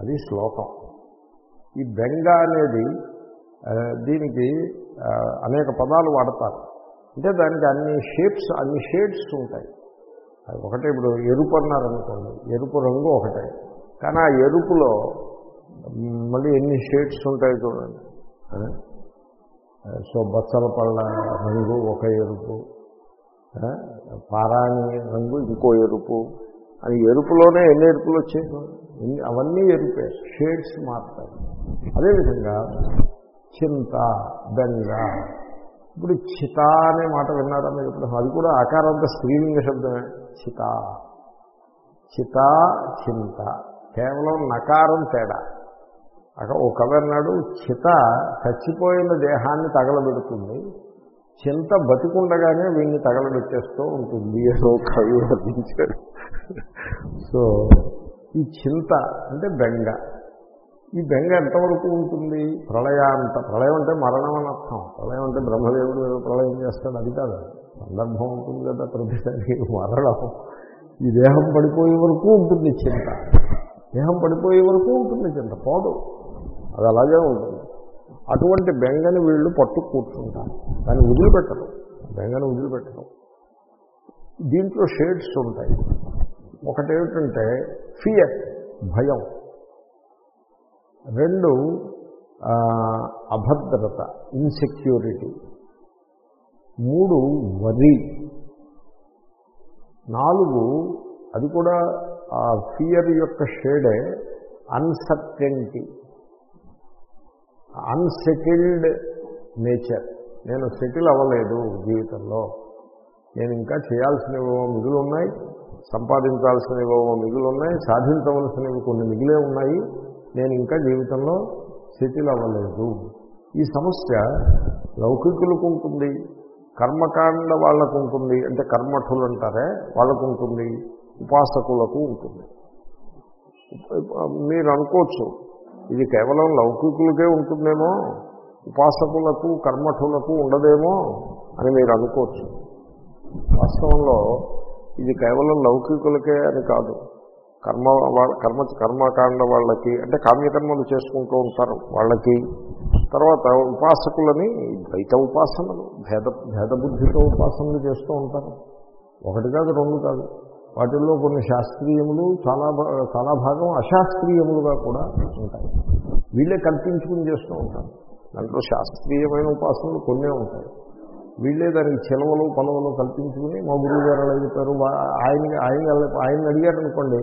అది శ్లోకం. ఈ బెంగ అనేది దీనికి అనేక పదాలు వాడతారు. అంటే దానికి అన్ని షేప్స్ అన్ని షేడ్స్ ఉంటాయి. అది ఒకటే ఇప్పుడు ఎరుపు అన్నారనుకోండి ఎరుపు రంగు ఒకటే. కానీ ఆ ఎరుపులో మళ్ళీ ఎన్ని షేడ్స్ ఉంటాయి చూడండి. సో బచ్చల పళ్ళ రంగు ఒక ఎరుపు. పారాణి రంగు ఇంకో ఎరుపు. అని ఎరుపులోనే ఎన్ని ఎరుపులు వచ్చాయి? అవన్నీ ఎరుపే షేడ్స్ మారుతాయి అదేవిధంగా చింత బెంగ. ఇప్పుడు చిత అనే మాట విన్నారా మీరు ఇప్పుడు? అది కూడా ఆకారంతో స్త్రీలింగ శబ్దమే. చిత. చిత చింత. కేవలం నకారం తేడా. అక్కడ ఒక కవి అన్నాడు చిత చచ్చిపోయిన దేహాన్ని తగలబెడుతుంది. చింత బతికుండగానే వీడిని తగలబెట్టేస్తూ ఉంటుంది. ఏదో కవి వర్ణించాడు. సో ఈ చింత అంటే బెంగ. ఈ బెంగ ఎంతవరకు ఉంటుంది? ప్రళయాంత ప్రళయం అంటే మరణం అని అర్థం. ప్రళయం అంటే బ్రహ్మదేవుడు ఏదో ప్రళయం చేస్తాడు అది కాదు. సందర్భం ఉంటుంది కదా ప్రతిసారి మరణం. ఈ దేహం పడిపోయే వరకు ఉంటుంది చింత. దేహం పడిపోయే వరకు ఉంటుంది చింత. పోదు. అది అలాగే ఉంటుంది. అటువంటి బెంగని వీళ్ళు పట్టు కూర్చుంటారు. దాన్ని వదిలిపెట్టరు. బెంగని వదిలిపెట్టరు. దీంట్లో షేడ్స్ ఉంటాయి. ఒకటేమిటంటే ఫియర్ భయం. రెండు అభద్రత ఇన్సెక్యూరిటీ మూడు వరి. నాలుగు అది కూడా ఆ ఫియర్ యొక్క షేడే అన్సర్టెంటీ అన్సెటిల్డ్ నేచర్. నేను సెటిల్ అవ్వలేదు జీవితంలో. నేను ఇంకా చేయాల్సినవో మిగులు ఉన్నాయి సంపాదించాల్సినవో మిగులు ఉన్నాయి సాధించవలసినవి కొన్ని మిగిలే ఉన్నాయి. నేను ఇంకా జీవితంలో సెటిల్ అవ్వలేదు. ఈ సమస్య లౌకికులకు ఉంటుంది కర్మకాండ వాళ్ళకు ఉంటుంది అంటే కర్మఠులు అంటారే వాళ్ళకు ఉంటుంది ఉపాసకులకు ఉంటుంది. మీరు అనుకోవచ్చు ఇది కేవలం లౌకికులకే ఉంటుందేమో ఉపాసకులకు కర్మఠులకు ఉండదేమో అని మీరు అనుకోవచ్చు. వాస్తవంలో ఇది కేవలం లౌకికులకే అని కాదు. కర్మ వాళ్ళ కర్మ కర్మకాండ వాళ్ళకి అంటే కామ్యకర్మలు చేసుకుంటూ ఉంటారు వాళ్ళకి. తర్వాత ఉపాసకులని ద్వైత ఉపాసనలు భేద భేదబుద్ధితో ఉపాసనలు చేస్తూ ఉంటారు. ఒకటి కాదు రెండు కాదు. వాటిల్లో కొన్ని శాస్త్రీయములు చాలా చాలా భాగం అశాస్త్రీయములుగా కూడా ఉంటాయి. వీళ్ళే కల్పించుకుని చేస్తూ ఉంటారు. దాంట్లో శాస్త్రీయమైన ఉపాసనలు కొన్నే ఉంటాయి. వీళ్ళే దానికి చెలవలు పొలవలు కల్పించుకుని మా గురువు గారు అలా చెప్పారు ఆయన ఆయన ఆయన అడిగారనుకోండి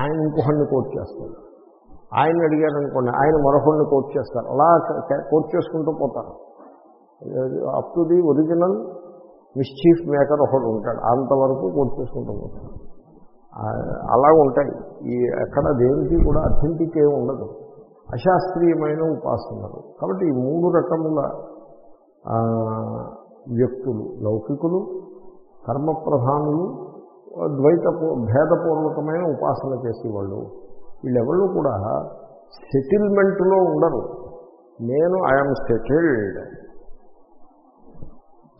ఆయన ఇంకొకడిని కోట్ చేస్తారు. ఆయన అడిగారనుకోండి ఆయన మరొకడిని కోట్ చేస్తారు. అలా కోర్ట్ కోట్ చేసుకుంటూ పోతారు. Up to the original mischief maker ఒకడు ఉంటాడు. అంతవరకు కొట్టేసుకుంటూ పోతాడు. అలా ఉంటాయి. ఈ ఎక్కడ దేనికి కూడా అథెంటిక్ ఏమి ఉండదు. అశాస్త్రీయమైన ఉపాసనలు. కాబట్టి ఈ మూడు రకముల వ్యక్తులు లౌకికులు కర్మప్రధానులు ద్వైత భేదపూర్వకమైన ఉపాసన చేసేవాళ్ళు వీళ్ళెవళ్ళు కూడా సెటిల్మెంట్లో ఉండరు. నేను ఐఎమ్ సెటిల్డ్.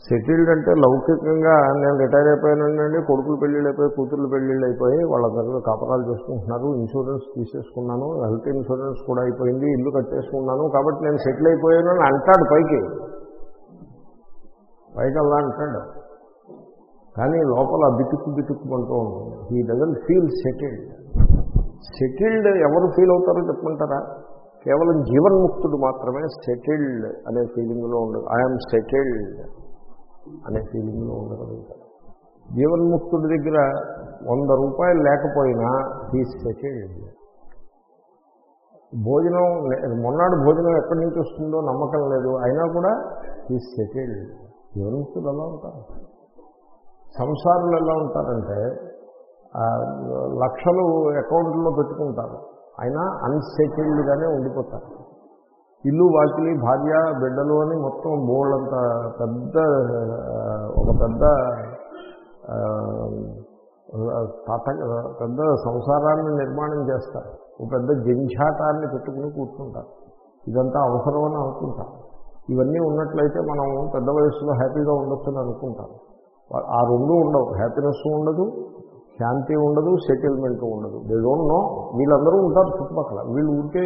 సెటిల్డ్ అంటే లౌకికంగా నేను రిటైర్ అయిపోయానండి కొడుకులు పెళ్ళిళ్ళు అయిపోయి కూతుర్లు పెళ్ళిళ్ళు అయిపోయి వాళ్ళ దగ్గర కాపరాలు చేసుకుంటున్నారు ఇన్సూరెన్స్ తీసేసుకున్నాను హెల్త్ ఇన్సూరెన్స్ కూడా అయిపోయింది ఇల్లు కట్టేసుకున్నాను కాబట్టి నేను సెటిల్ అయిపోయాను అని అంటాడు పైకి. పైకి అలా అంటాడు. కానీ లోపల బితుక్కు బితుక్కుమంటూ ఉంటుంది. He doesn't feel settled settled ఎవరు ఫీల్ అవుతారో చెప్పమంటారా? కేవలం జీవన్ముక్తుడు మాత్రమే సెటిల్డ్ అనే ఫీలింగ్లో ఉండదు ఐఎమ్ సెటిల్డ్ అనే ఫీలింగ్లో ఉండగలుగుతారు జీవన్ముక్తుడి దగ్గర వంద రూపాయలు లేకపోయినా ఫీజు సెటిల్డ్ భోజనం లే- మొన్నాడు భోజనం ఎక్కడి నుంచి వస్తుందో నమ్మకం లేదు. అయినా కూడా ఫీజు సెటిల్డ్ జీవన్ముక్తులు ఎలా ఉంటారు సంసారులు ఎలా ఉంటారంటే లక్షలు అకౌంట్లో పెట్టుకుంటారు. అయినా అన్సెటిల్డ్గానే ఉండిపోతారు. ఇల్లు వాకిలి భార్య బిడ్డలు అని మొత్తం బోళ్ళంత పెద్ద ఒక పెద్ద పెద్ద సంసారాన్ని నిర్మాణం చేస్తారు ఒక పెద్ద జంఝాటాన్ని పెట్టుకుని కూర్చుంటారు ఇదంతా అవసరమని అనుకుంటాం. ఇవన్నీ ఉన్నట్లయితే మనం పెద్ద వయసులో హ్యాపీగా ఉండొచ్చని అనుకుంటాం. ఆ రెండు ఉండవు. హ్యాపీనెస్ ఉండదు శాంతి ఉండదు సెటిల్మెంట్ ఉండదు. దే డోంట్ నో వీళ్ళందరూ ఉంటారు చుట్టుపక్కల. వీళ్ళు ఉంటే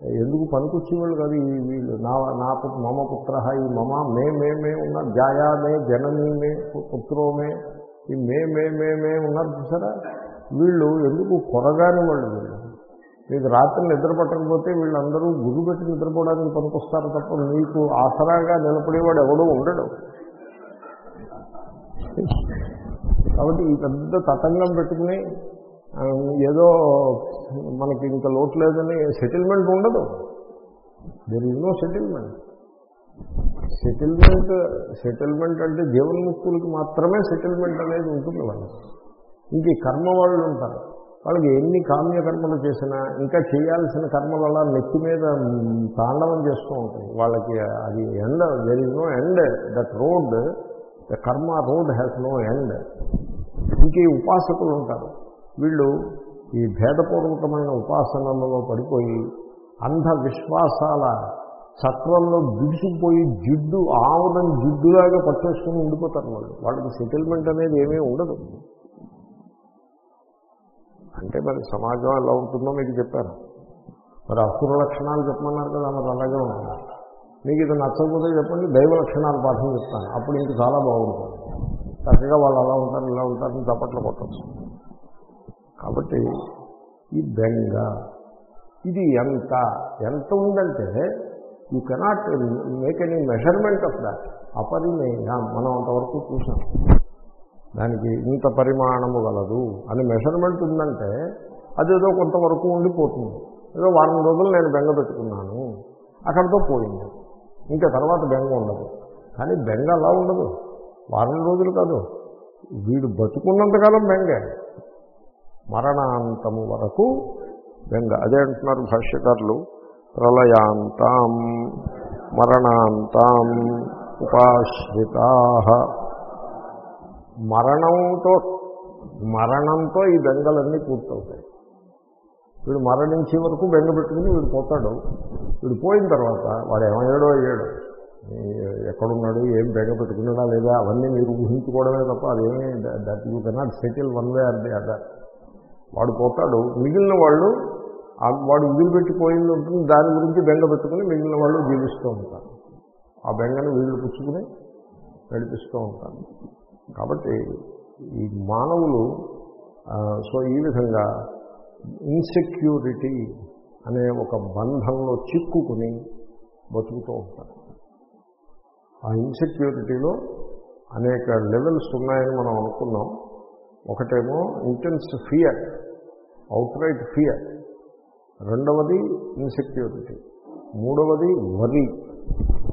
ఎందుకు పనికొచ్చేవాళ్ళు కాదు ఈ వీళ్ళు? నా నా మమ పుత్ర ఈ మమ మే మే మే ఉన్న జాయా మే జననీ మే పుత్రో మే ఈ మే మే మే మే ఉన్నారు చూసారా? వీళ్ళు ఎందుకు కొరగాని వాళ్ళు వీళ్ళు? మీకు రాత్రి నిద్ర పట్టకపోతే వీళ్ళందరూ గురు పెట్టి నిద్రపోవడానికి పనికొస్తారు తప్ప మీకు ఆసరాగా నిలబడేవాడు ఎవడో ఉండడు. కాబట్టి ఈ పెద్ద తతంగం పెట్టుకుని ఏదో మనకి ఇంకా లోటు లేదని సెటిల్మెంట్ ఉండదు. There is no settlement settlement settlement అంటే జీవన్ముక్తులకి మాత్రమే సెటిల్మెంట్ అనేది ఉంటుంది వాళ్ళకి. ఇంక ఈ కర్మ వాళ్ళు ఉంటారు. వాళ్ళకి ఎన్ని కామ్య కర్మలు చేసినా ఇంకా చేయాల్సిన కర్మలు అలా నెత్తి మీద తాండవం చేస్తూ ఉంటాయి. వాళ్ళకి అది end there is no end that road the karma road has no end ఇంకే ఉపాసకులు ఉంటారు. వీళ్ళు ఈ భేదపూర్వకమైన ఉపాసనలలో పడిపోయి అంధ విశ్వాసాల చక్రంలో బిగుసుకుపోయి జిడ్డు ఆవులను జిడ్డులాగా పట్టేసుకుని ఉండిపోతారు వాళ్ళు. వాళ్ళకి సెటిల్మెంట్ అనేది ఏమీ ఉండదు. అంటే మరి సమాజం ఎలా ఉంటుందో మీకు చెప్పాను. మరి అసుర లక్షణాలు చెప్పమన్నారు కదా మరి అలాగే ఉంటుంది. మీకు ఇది నచ్చకపోతే చెప్పండి దైవ లక్షణాలు పాఠం చెప్తాను. అప్పుడు ఇంక చాలా బాగుంటుంది. చక్కగా వాళ్ళు అలా ఉంటారు ఇలా ఉంటారని చప్పట్లు కొట్టచ్చు. కాబట్టి ఈ బెంగ ఇది ఎంత ఎంత ఉందంటే you cannot make any measurement of that అపరిమేయం మనం అంతవరకు చూసాం. దానికి ఇంత పరిమాణము గలదు అని మెషర్మెంట్ ఉందంటే అదేదో కొంతవరకు ఉండిపోతుంది. ఏదో వారం రోజులు నేను బెంగ పెట్టుకున్నాను అక్కడితో పోయింది. ఇంకా తర్వాత బెంగ ఉండదు. కానీ బెంగ అలా ఉండదు. వారం రోజులు కాదు. వీడు బతుకున్నంతకాలం బెంగే. మరణాంతము వరకు బెంగ అదే అంటున్నారు భాష్యకారులు. ప్రళయాంతాం మరణాంతాం ఉపాశ్రితా. మరణంతో మరణంతో ఈ బెంగలన్నీ పూర్తవుతాయి. వీడు మరణించే వరకు బెంగ పెట్టుకుని వీడు పోతాడు. వీడు పోయిన తర్వాత వాడు ఏమయ్యాడో అయ్యాడు. ఎక్కడున్నాడు ఏం బెంగ పెట్టుకున్నాడా లేదా అవన్నీ మీరు ఊహించుకోవడమే తప్ప అదేమీ that you cannot settle one way or the other వాడు పోతాడు. మిగిలిన వాళ్ళు వాడు వదిలిపెట్టిపోయింది ఉంటుంది దాని గురించి బెంగ పెట్టుకుని మిగిలిన వాళ్ళు జీవిస్తూ ఉంటారు. ఆ బెంగను వీళ్ళు పుచ్చుకుని నడిపిస్తూ ఉంటారు. కాబట్టి ఈ మానవులు సో ఈ విధంగా ఇన్సెక్యూరిటీ అనే ఒక బంధంలో చిక్కుకుని బతుకుతూ ఉంటారు. ఆ ఇన్సెక్యూరిటీలో అనేక లెవెల్స్ ఉన్నాయని మనం అనుకున్నాం. ఒకటేమో intense fear outright fear రెండవది ఇన్సెక్యూరిటీ మూడవది వరి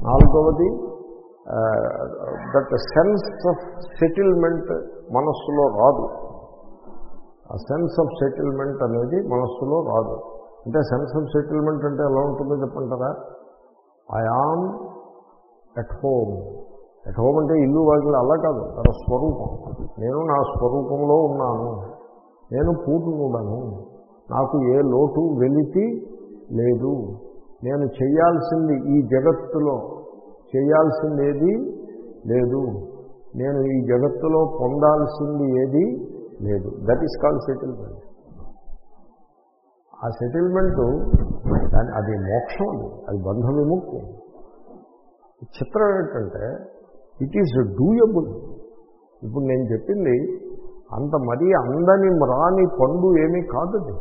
నాలుగవది దట్ సెన్స్ ఆఫ్ సెటిల్మెంట్ మనస్సులో రాదు. ఆ సెన్స్ ఆఫ్ సెటిల్మెంట్ అనేది మనస్సులో రాదు. అంటే సెన్స్ ఆఫ్ సెటిల్మెంట్ అంటే ఎలా ఉంటుందో చెప్పంటారా? I am at home at home అంటే ఇల్లు వాకిలు అలా కాదు తన స్వరూపం. నేను నా స్వరూపంలో ఉన్నాను. నేను పూర్ణుడను. నాకు ఏ లోటు వెలితి లేదు. నేను చేయాల్సింది ఈ జగత్తులో. చేయాల్సింది ఏది లేదు. నేను ఈ జగత్తులో పొందాల్సింది ఏది లేదు. దట్ ఈస్ కాల్ సెటిల్మెంట్ ఆ సెటిల్మెంట్ దాని అది మోక్షం అది. అది బంధ విముక్తి. చిత్రం ఏంటంటే ఇట్ ఈజ్ డూయబుల్ ఇప్పుడు నేను చెప్పింది అంత మరీ అందని రాని పండు ఏమీ కాదండి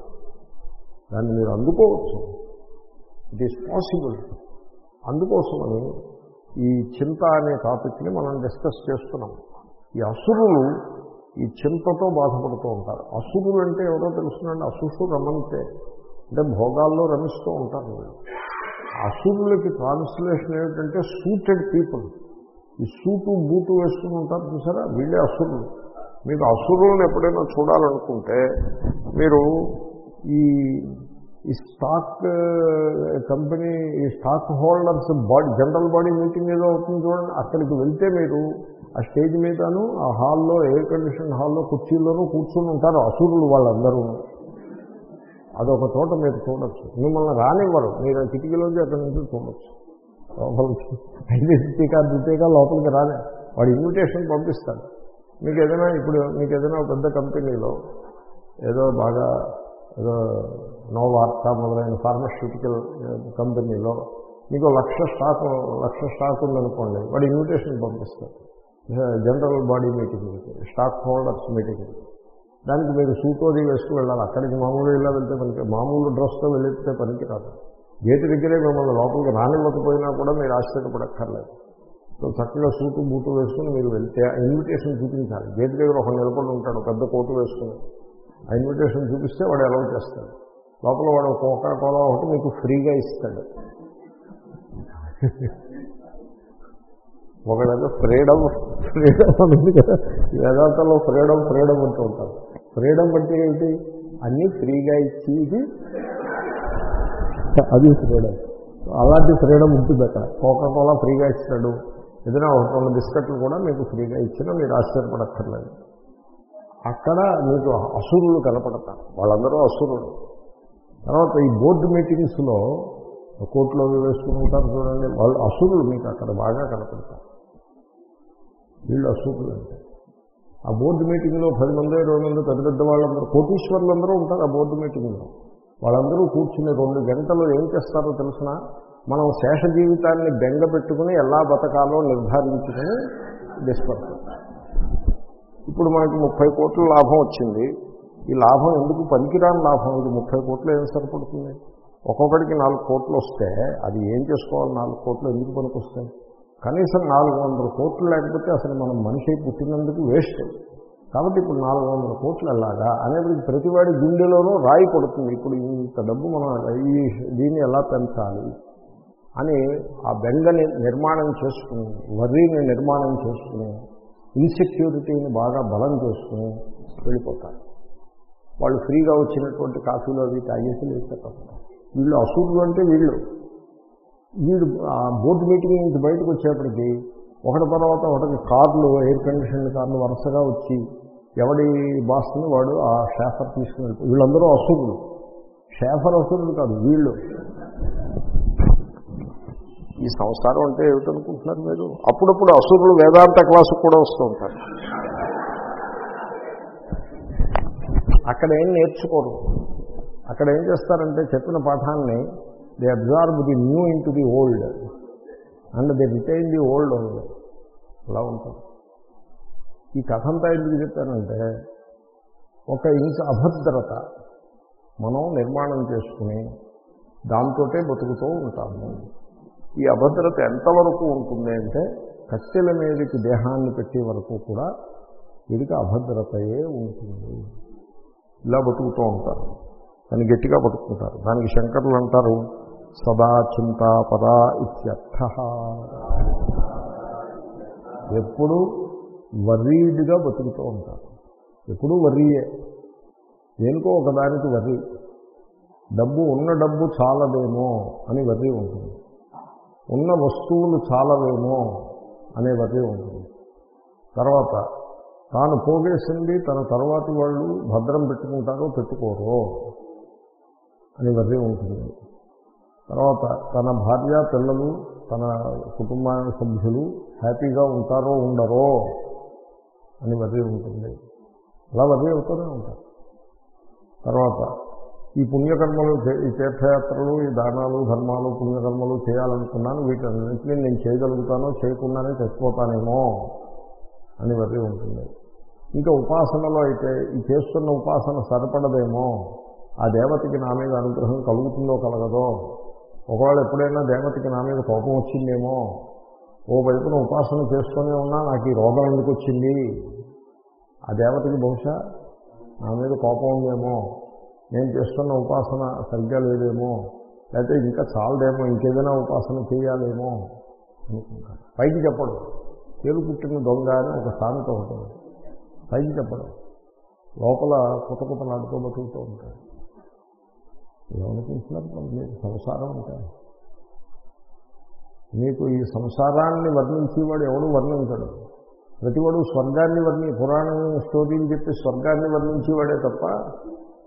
దాన్ని మీరు అందుకోవచ్చు. ఇట్ ఈస్ పాసిబుల్ అందుకోసమని ఈ చింత అనే టాపిక్ని మనం డిస్కస్ చేస్తున్నాం. ఈ అసురులు ఈ చింతతో బాధపడుతూ ఉంటారు. అసురులు అంటే ఎవరో తెలుసునండి అసుషు రమంతే. అంటే భోగాల్లో రమిస్తూ ఉంటారు అసురులకి ట్రాన్స్లేషన్ ఏమిటంటే సూటెడ్ పీపుల్ ఈ సూటు బూటు వేసుకుని ఉంటారు చూసారా? వీళ్ళే అసురులు. మీకు అసురులను ఎప్పుడైనా చూడాలనుకుంటే మీరు ఈ ఈ స్టాక్ కంపెనీ ఈ stock holders body general body meeting ఏదో అవుతుంది చూడండి. అక్కడికి వెళ్తే మీరు ఆ స్టేజ్ మీదను ఆ హాల్లో ఎయిర్ కండిషన్ హాల్లో కుర్చీల్లోనూ కూర్చుని ఉంటారు అసురులు వాళ్ళందరూ. అదొక చోట మీరు చూడొచ్చు. మిమ్మల్ని రానివ్వరు. మీరు ఆ కిటికీలోంచి అక్కడి నుంచి చూడొచ్చు. లోపలికి ఐడెంటిటీ కార్డు ఉంటేగా లోపలికి రాలే. వాడు ఇన్విటేషన్ పంపిస్తాడు. మీకు ఏదైనా ఇప్పుడు మీకు ఏదైనా ఒక పెద్ద కంపెనీలో ఏదో బాగా ఏదో నోవార్త మొదలైన ఫార్మస్యూటికల్ కంపెనీలో మీకు లక్ష స్టాక్ లక్ష స్టాక్ ఉందనుకోండి వాడు ఇన్విటేషన్ పంపిస్తాడు. జనరల్ బాడీ మీటింగ్కి స్టాక్ హోల్డర్స్ మీటింగ్ దానికి మీరు సూటోది వేసుకుని వెళ్ళాలి అక్కడికి మామూలు ఇలా వెళ్తే పనికి మామూలు డ్రెస్తో వెళ్తే పనికి రాదు గేటు దగ్గరే మిమ్మల్ని లోపలికి రానివ్వకపోయినా కూడా మీరు ఆశ్చర్యపడక్కర్లేదు. సో చక్కగా సూటు బూటు వేసుకుని మీరు వెళ్తే ఆ ఇన్విటేషన్ చూపించాలి. గేటు దగ్గర ఒక నిలబడి ఉంటాడు పెద్ద కోటు వేసుకుని. ఆ ఇన్విటేషన్ చూపిస్తే వాడు అలౌ చేస్తాడు. లోపల వాడు కోకా కోలా ఒకటి మీకు ఫ్రీగా ఇస్తాడు. ఒకడైతే ఫ్రీడమ్ ఫ్రీడమ్ అనేది కదా వేదాంతంలో ఫ్రీడమ్ ఫ్రీడమ్ అంటూ ఉంటారు. ఫ్రీడమ్ అంటే ఏమిటి? అన్నీ ఫ్రీగా ఇచ్చి ఇది అది ఫ్రీడమ్. అలాంటి ఫ్రీడమ్ ఉంటుంది అక్కడ. కోకా కోలా ఫ్రీగా ఇస్తాడు. ఏదైనా ఒక రెండు బిస్కెట్లు కూడా మీకు ఫ్రీగా ఇచ్చినా మీరు ఆశ్చర్యపడక్కర్లేదు. అక్కడ మీకు అసురులు కనపడతారు. వాళ్ళందరూ అసురులు. తర్వాత ఈ బోర్డు మీటింగ్స్లో కోర్టులో వేసుకుంటారు చూడండి వాళ్ళు అసురులు మీకు అక్కడ బాగా కనపడతారు. వీళ్ళు అసురులు అంటే. ఆ బోర్డు మీటింగ్లో పది మంది ఇరవై మంది పెద్ద పెద్ద వాళ్ళందరూ కోటీశ్వర్లందరూ ఉంటారు ఆ బోర్డు మీటింగ్లో. వాళ్ళందరూ కూర్చుని రెండు గంటలు ఏం చేస్తారో తెలిసిన? మనం శేష జీవితాన్ని బెంగ పెట్టుకుని ఎలా బతకాలో నిర్ధారించుకుని డిస్పర్స్ ఇప్పుడు మనకి ముప్పై కోట్ల లాభం వచ్చింది. ఈ లాభం ఎందుకు పనికిరాని లాభం? ఇది ముప్పై కోట్లు ఏం సరిపడుతుంది? ఒక్కొక్కడికి నాలుగు కోట్లు వస్తే అది ఏం చేసుకోవాలి? నాలుగు కోట్లు ఎందుకు పనికొస్తాయి? కనీసం నాలుగు వందల కోట్లు లేకపోతే అసలు మనం మనిషి పుట్టినందుకు వేస్ట్ కాబట్టి ఇప్పుడు నాలుగు వందల కోట్లు ఎలాగా అనేది ప్రతివాడి గుండెలోనూ రాయి పడుతుంది. ఇప్పుడు ఇంత డబ్బు మనం ఈ దీన్ని ఎలా పెంచాలి అని ఆ బెంగని నిర్మాణం చేసుకుని వర్రీని నిర్మాణం చేసుకుని ఇన్సెక్యూరిటీని బాగా బలం చేసుకుని వెళ్ళిపోతారు. వాళ్ళు ఫ్రీగా వచ్చినటువంటి కాఫీలో అవి తాగేసి వెళ్ళిపోతారు వీళ్ళు అసూరులు అంటే వీళ్ళు. వీడు ఆ బోర్డు మీటింగ్ నుంచి బయటకు వచ్చేప్పటికి ఒకటి తర్వాత ఒకటి కార్లు ఎయిర్ కండిషన్ కార్లు వరుసగా వచ్చి ఎవడి బాస్ని వాడు ఆ షేఫర్ తీసుకుని వీళ్ళందరూ అసురులు. షేఫర్ అసురులు కాదు వీళ్ళు. ఈ సంసారం అంటే ఏమిటనుకుంటున్నారు మీరు? అప్పుడప్పుడు అసురులు వేదాంత క్లాసుకు కూడా వస్తూ ఉంటారు. అక్కడ ఏం నేర్చుకోరు? అక్కడ ఏం చేస్తారంటే చెప్పిన పాఠాన్ని they absorb the new in the old and they retain the old only అలా ఉంటుంది. ఈ కథ అంతా ఎందుకు చెప్పానంటే ఒక ఇంక అభద్రత మనం నిర్మాణం చేసుకుని దాంతోటే బతుకుతూ ఉంటాము. ఈ అభద్రత ఎంతవరకు ఉంటుంది అంటే కట్టెల మీదకి దేహాన్ని పెట్టే వరకు కూడా వీడికి అభద్రతయే ఉంటుంది. ఇలా బతుకుతూ ఉంటారు. దాన్ని గట్టిగా బతుకుంటారు దానికి శంకరులు అంటారు సదా చింతాపరా ఇత్యర్థ. ఎప్పుడు వర్రీడ్గా బతుకుతూ ఉంటారు. ఎప్పుడూ వర్రీయే. దేనికో ఒకదానికి వర్రీ. డబ్బు ఉన్న డబ్బు చాలదేమో అని వర్రీ ఉంటుంది. ఉన్న వస్తువులు చాలవేమో అనే వర్రీ ఉంటుంది. తర్వాత తాను పోగేసింది తన తర్వాతి వాళ్ళు భద్రం పెట్టుకుంటారో పెట్టుకోరో అని వర్రీ ఉంటుంది. తర్వాత తన భార్య పిల్లలు తన కుటుంబ సభ్యులు హ్యాపీగా ఉంటారో ఉండరో అని వరి ఉంటుంది. అలా వరి అవుతూనే ఉంటారు. తర్వాత ఈ పుణ్యకర్మలు చే- ఈ తీర్థయాత్రలు ఈ దానాలు ధర్మాలు పుణ్యకర్మలు చేయాలనుకున్నాను వీటన్నింటినీ నేను చేయగలుగుతానో చేయకుండానే చచ్చిపోతానేమో అని వరి ఉంటుంది. ఇంకా ఉపాసనలో అయితే ఈ చేస్తున్న ఉపాసన సరిపడదేమో ఆ దేవతకి నా మీద అనుగ్రహం కలుగుతుందో కలగదో ఒకవేళ ఎప్పుడైనా దేవతకి నా మీద కోపం వచ్చిందేమో ఓ వైపున ఉపాసన చేస్తూనే ఉన్నా నాకు ఈ రోగం ఎందుకు వచ్చింది? ఆ దేవతకి బహుశా నా మీద కోపం ఉందేమో నేను చేస్తున్న ఉపాసన సరిగ్గా లేదేమో లేకపోతే ఇంకా చాలదేమో ఇంకేదైనా ఉపాసన చేయాలేమో అనుకుంటాను పైకి చెప్పడం. పేరు పుట్టిన దొంగ అని ఒక సామెత ఒకటి పైకి చెప్పడం. లోపల కొత్త నాటుతో బతుకుతూ ఉంటాడు. ఏమనుకుంటున్నారు? మీరు సంసారం అంటే మీకు ఈ సంసారాన్ని వర్ణించేవాడు ఎవడు వర్ణించడు. ప్రతివాడు స్వర్గాన్ని వర్ణి పురాణం స్టోరీని చెప్పి స్వర్గాన్ని వర్ణించేవాడే తప్ప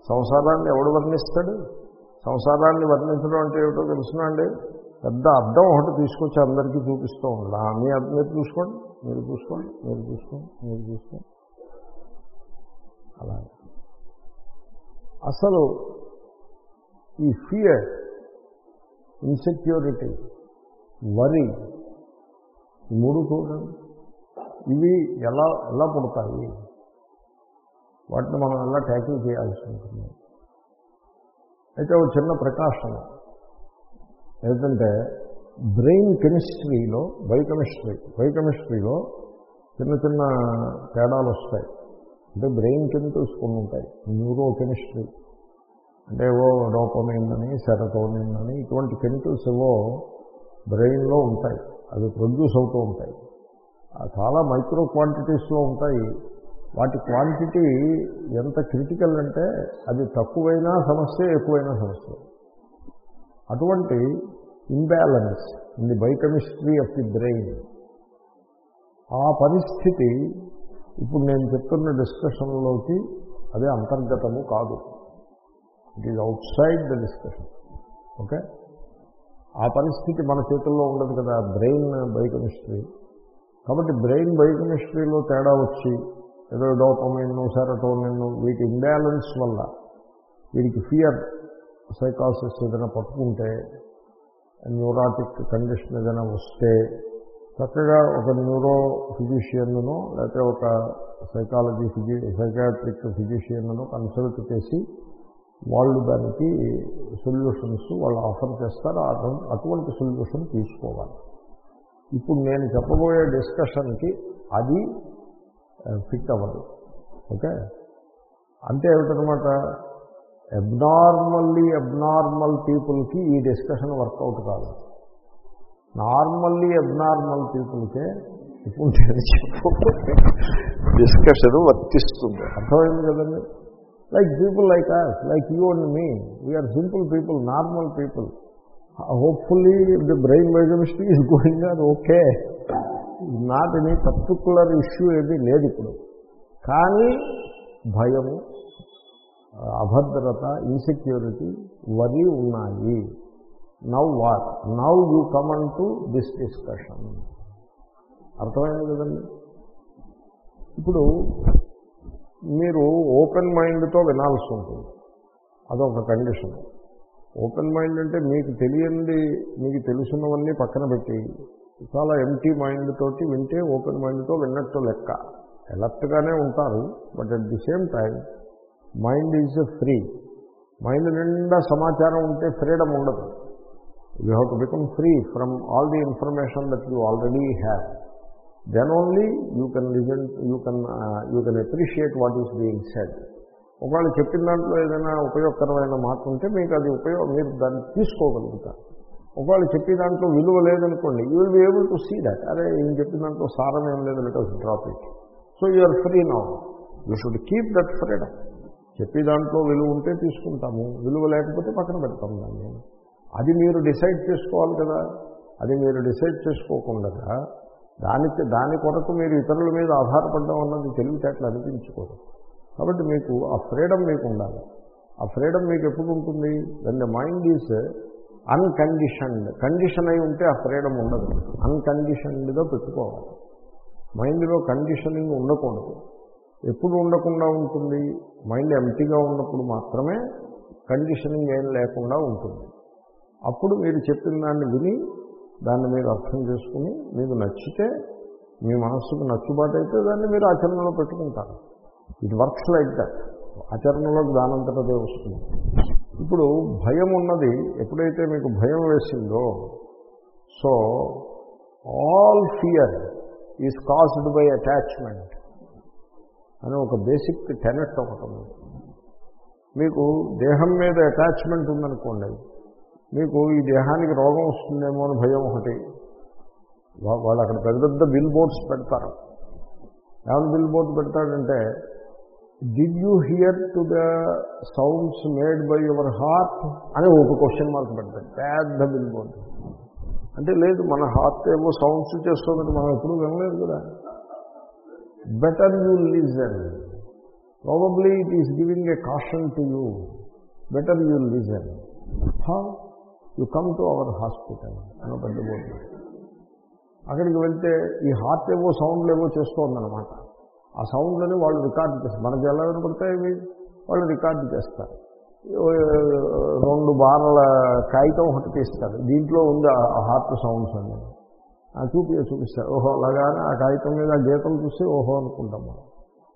సంసారాన్ని ఎవడు వర్ణిస్తాడు? సంసారాన్ని వర్ణించడం అంటే ఏమిటో తెలుసునండి పెద్ద అర్థం ఒకటి తీసుకొచ్చి అందరికీ చూపిస్తూ. ఉండాలి మీ అర్థం మీరు చూసుకోండి మీరు చూసుకోండి మీరు చూసుకోండి మీరు చూసుకోండి. అలా. అసలు ఈ ఫియర్ ఇన్సెక్యూరిటీ వరి మూడు చూడండి ఇవి ఎలా ఎలా పుడతాయి? వాటిని మనం ఎలా ట్యాకిల్ చేయాల్సి ఉంటుంది? అయితే ఒక చిన్న ప్రకాశన ఏంటంటే బ్రెయిన్ కెమిస్ట్రీలో బయోకెమిస్ట్రీ బయోకెమిస్ట్రీలో చిన్న చిన్న తేడాలు వస్తాయి. అంటే బ్రెయిన్ కెమికల్స్ కొన్ని ఉంటాయి. న్యూరో కెమిస్ట్రీ అంటే ఏవో డోపమైన్ అని సెరటోనిన్ అని ఇటువంటి కెమికల్స్ ఏవో బ్రెయిన్లో ఉంటాయి. అవి ప్రొడ్యూస్ అవుతూ ఉంటాయి. చాలా మైక్రో క్వాంటిటీస్లో ఉంటాయి. వాటి క్వాంటిటీ ఎంత క్రిటికల్ అంటే అది తక్కువైనా సమస్య ఎక్కువైనా సమస్య. అటువంటి imbalance in the biochemistry of the brain. ఆ పరిస్థితి ఇప్పుడు నేను చెప్తున్న డిస్కషన్లోకి అదే అంతర్గతము కాదు. It is outside the discussion okay ఆ పరిస్థితి మన చేతుల్లో ఉండదు కదా. Brain biochemistry. కాబట్టి బ్రెయిన్ బయోకెమిస్ట్రీలో తేడా వచ్చి ఏదో డోపమైన్ సెరటోనిన్ వీటి ఇంబ్యాలెన్స్ వల్ల వీరికి ఫియర్ సైకాసిస్ ఏదైనా పట్టుకుంటే న్యూరాటిక్ కండిషన్ ఏదైనా వస్తే చక్కగా ఒక న్యూరో ఫిజిషియన్ను లేకపోతే ఒక సైకాలజీ ఫిజి సైకాట్రిక్ ఫిజిషియన్ను కన్సల్ట్ చేసి వాళ్ళు దానికి సొల్యూషన్స్ వాళ్ళు ఆఫర్ చేస్తారు అటు- అటువంటి సొల్యూషన్ తీసుకోవాలి. ఇప్పుడు నేను చెప్పబోయే డిస్కషన్కి అది ఫిట్ అవ్వదు. ఓకే? అంటే ఏమిటనమాట? అబ్నార్మల్లీ అబ్నార్మల్ పీపుల్కి ఈ డిస్కషన్ వర్కౌట్ కాదు. నార్మల్లీ అబ్నార్మల్ పీపుల్కే ఇప్పుడు నేను చెప్పబోయే డిస్కషన్ వర్తిస్తుంది. అర్థమైంది కదండి? Like people like us like you and me we are simple people normal people hopefully the brain biochemistry is going on okay not any particular issue ఏది లేదు ఇప్పుడు. కానీ భయము అభద్రత ఇన్సెక్యూరిటీ వరి ఉన్నాయి. Now what now you come on to this discussion అర్థమైంది కదండి? ఇప్పుడు మీరు ఓపెన్ మైండ్తో వినాల్సి ఉంటుంది. అదొక కండిషన్. ఓపెన్ మైండ్ అంటే మీకు తెలియంది మీకు తెలుసున్నవన్నీ పక్కన పెట్టి చాలా ఎంటీ మైండ్ తోటి వింటే ఓపెన్ మైండ్తో విన్నట్టు లెక్క. ఎలర్ట్గానే ఉంటారు but at the same time mind is free. Mind నిండా సమాచారం ఉంటే ఫ్రీడమ్ ఉండదు. You have to become free from all the information that you already have. Then only you can listen you can you can appreciate what is being said ఒకవేళ చెప్పిన దాంట్లో ఏదైనా ఉపయోగకరమైన మాట ఉంటే మీకు అది ఉపయోగం మీరు దాన్ని తీసుకోగలుగుతారు. ఒకవేళ చెప్పే దాంట్లో విలువ లేదనుకోండి you will be able to see that అరే ఈయన చెప్పిన దాంట్లో సారం ఏం లేదు let us drop it so you are free now you should keep that freedom చెప్పే దాంట్లో విలువ ఉంటే తీసుకుంటాము విలువ లేకపోతే పక్కన పెడతాము దాన్ని. అది మీరు డిసైడ్ చేసుకోవాలి కదా. అది మీరు డిసైడ్ చేసుకోకుండా దానికి దాని కొరకు మీరు ఇతరుల మీద ఆధారపడడం అన్నది తెలివితేటలు అనిపించుకోదు కాబట్టి మీకు ఆ ఫ్రీడమ్ మీకు ఉండాలి. ఆ ఫ్రీడమ్ మీకు ఎప్పుడు ఉంటుంది? When the mind is unconditioned condition అయి ఉంటే ఆ ఫ్రీడమ్ ఉండదు. అన్కండిషన్డ్గా పెట్టుకోవాలి. మైండ్లో కండిషనింగ్ ఉండకూడదు. ఎప్పుడు ఉండకుండా ఉంటుంది? మైండ్ ఎంటీగా ఉన్నప్పుడు మాత్రమే కండిషనింగ్ ఏం లేకుండా ఉంటుంది. అప్పుడు మీరు చెప్పిన దాన్ని విని దాన్ని మీరు అర్థం చేసుకుని మీకు నచ్చితే మీ మనస్సుకు నచ్చుబాటు అయితే దాన్ని మీరు ఆచరణలో పెట్టుకుంటారు. ఇట్ వర్క్స్ లైక్ దట్ ఆచరణలోకి దానంతటదే వస్తుంది. ఇప్పుడు భయం ఉన్నది ఎప్పుడైతే మీకు భయం వేసిందో so all fear is caused by attachment అని ఒక బేసిక్ టెనెట్ ఒకటి ఉంది. మీకు దేహం మీద అటాచ్మెంట్ ఉందనుకోండి మీకు ఈ దేహానికి రోగం వస్తుందేమో అని భయం ఒకటి. వాళ్ళు అక్కడ పెద్ద పెద్ద బిల్ బోర్డ్స్ పెడతారు. ఏమైనా bill board పెడతాడంటే did you hear to the sounds made by your heart అని ఒక క్వశ్చన్ మార్క్ పెడతాడు. పెద్ద బిల్ బోర్డు అంటే లేదు మన హార్ట్ ఏమో సౌండ్స్ చేస్తుందంటే మనం ఎప్పుడు వినలేదు కదా. Better you listen probably it is giving a caution to you better you listen హా you come to our hospital అని పెద్ద బోర్డు. అక్కడికి వెళ్తే ఈ హార్ట్ ఏవో సౌండ్లు ఏవో చేస్తోందనమాట ఆ సౌండ్లని వాళ్ళు రికార్డు చేస్తారు మనకి ఎలా వినపడతాయి ఇవి? వాళ్ళు రికార్డు చేస్తారు. రెండు బాణల కాగితం ఒకటి తీస్తారు. దీంట్లో ఉంది ఆ- హార్ట్ సౌండ్స్ అని? ఆ చూపి చూపిస్తారు ఓహో అలాగానే ఆ కాగితం మీద ఆ గీతలు చూస్తే ఓహో అనుకుంటాం మనం.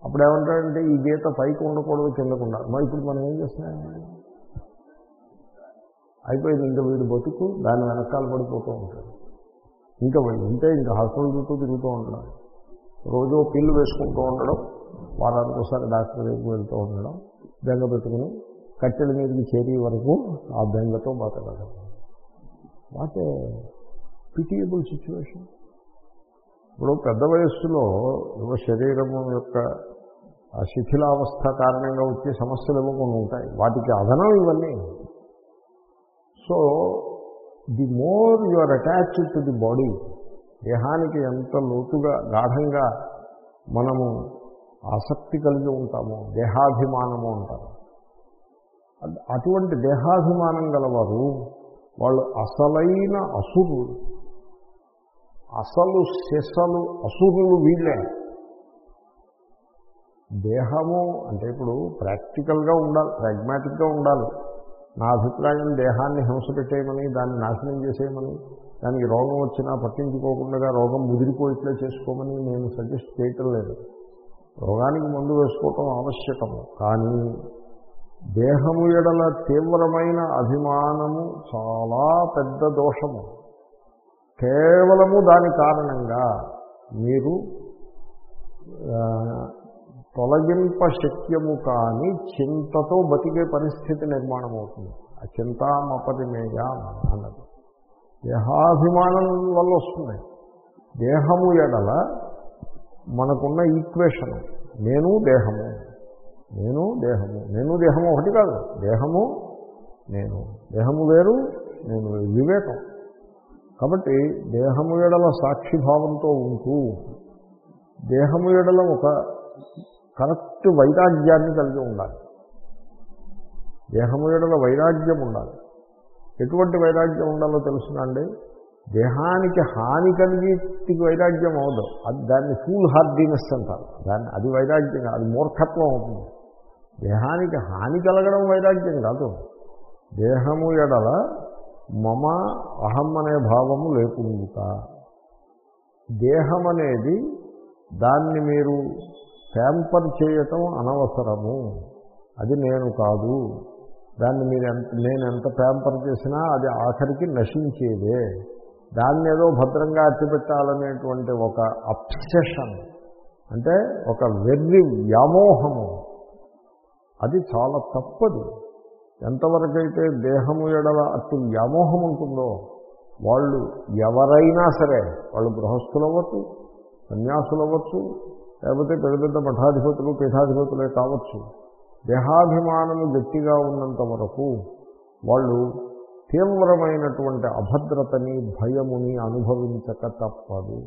అప్పుడు ఏమంటారంటే ఈ గీత పైకి ఉండకూడదు కిందకుండా మరి ఇప్పుడు మనం ఏం చేస్తున్నాం? అయిపోయింది ఇంకా వీడు బతుకు దాని వెనకాల పడిపోతూ ఉంటాడు. ఇంకా వీడు ఉంటే ఇంకా హాస్పిటల్ చుట్టూ తిరుగుతూ ఉండడం రోజు పిల్లు వేసుకుంటూ ఉండడం వారానికి ఒకసారి డాక్టర్ దగ్గరికి వెళ్తూ ఉండడం బెంగ పెట్టుకుని కట్టెల మీదకి చేరే వరకు ఆ బెంగతో బతకడం. What pitiable situation. ఇప్పుడు పెద్ద వయస్సులో యువ శరీరము యొక్క శిథిలావస్థ కారణంగా వచ్చే సమస్యలు ఇవ్వకుండా కొన్ని ఉంటాయి. వాటికి అదనం ఇవన్నీ. So the more you are attached to the body దేహానికి ఎంత లోతుగా గాఢంగా మనము ఆసక్తి కలిగి ఉంటాము దేహాభిమానము అంటారు. అటువంటి దేహాభిమానం గలవారు వాళ్ళు అసలైన అసురులు అసలు శిసలు అసురులు వీళ్ళే. దేహము అంటే ఇప్పుడు ప్రాక్టికల్గా ఉండాలి ప్రాగ్మాటిక్గా ఉండాలి. నా అభిప్రాయం దేహాన్ని హింస పెట్టేయమని దాన్ని నాశనం చేసేయమని దానికి రోగం వచ్చినా పట్టించుకోకుండా రోగం ముదిరిపోయిట్లే చేసుకోమని నేను సజెస్ట్ చేయటం లేదు. రోగానికి మందు వేసుకోవటం ఆవశ్యకము. కానీ దేహము ఎడల తీవ్రమైన అభిమానము చాలా పెద్ద దోషము. కేవలము దాని కారణంగా మీరు తొలగింప శక్యము కాని చింతతో బతికే పరిస్థితి నిర్మాణం అవుతుంది ఆ చింతామపరిమేయ అన్నది. దేహాభిమానం వల్ల వస్తుంది. దేహము ఎడల మనకున్న ఈక్వేషన్ నేను దేహము నేను దేహము నేను దేహము ఒకటి కాదు దేహము నేను. దేహము వేరు నేను వివేకం. కాబట్టి దేహము ఎడల సాక్షిభావంతో ఉంటూ దేహము ఎడల ఒక కరెక్ట్ వైరాగ్యాన్ని కలిగి ఉండాలి. దేహము ఎడల వైరాగ్యం ఉండాలి. ఎటువంటి వైరాగ్యం ఉండాలో తెలుసునండి దేహానికి హాని కలిగి వైరాగ్యం అవదు అది దాన్ని ఫూల్ హార్డీనెస్ అంటారు. దాన్ని అది వైరాగ్యం అది మూర్ఖత్వం అవుతుంది. దేహానికి హాని కలగడం వైరాగ్యం కాదు. దేహము ఎడల మమ అహం అనే భావము లేకుండా దేహం అనేది దాన్ని మీరు ట్యాంపర్ చేయటం అనవసరము. అది నేను కాదు. దాన్ని మీరు ఎంత నేను ఎంత ట్యాంపర్ చేసినా అది ఆఖరికి నశించేదే. దాన్ని ఏదో భద్రంగా అట్టిపెట్టాలనేటువంటి ఒక అప్సెషన్ అంటే ఒక వెర్రి వ్యామోహము. అది చాలా తప్పదు. ఎంతవరకైతే దేహము ఎడల అతి వ్యామోహం ఉంటుందో వాళ్ళు ఎవరైనా సరే వాళ్ళు గృహస్థులు అవ్వచ్చు సన్యాసులు అవ్వచ్చు లేకపోతే పెద్ద పెద్ద మఠాధిపతులు పీఠాధిపతులే కావచ్చు. దేహాభిమానము గట్టిగా ఉన్నంత వరకు వాళ్ళు తీవ్రమైనటువంటి అభద్రతని భయముని అనుభవించక తప్పదు.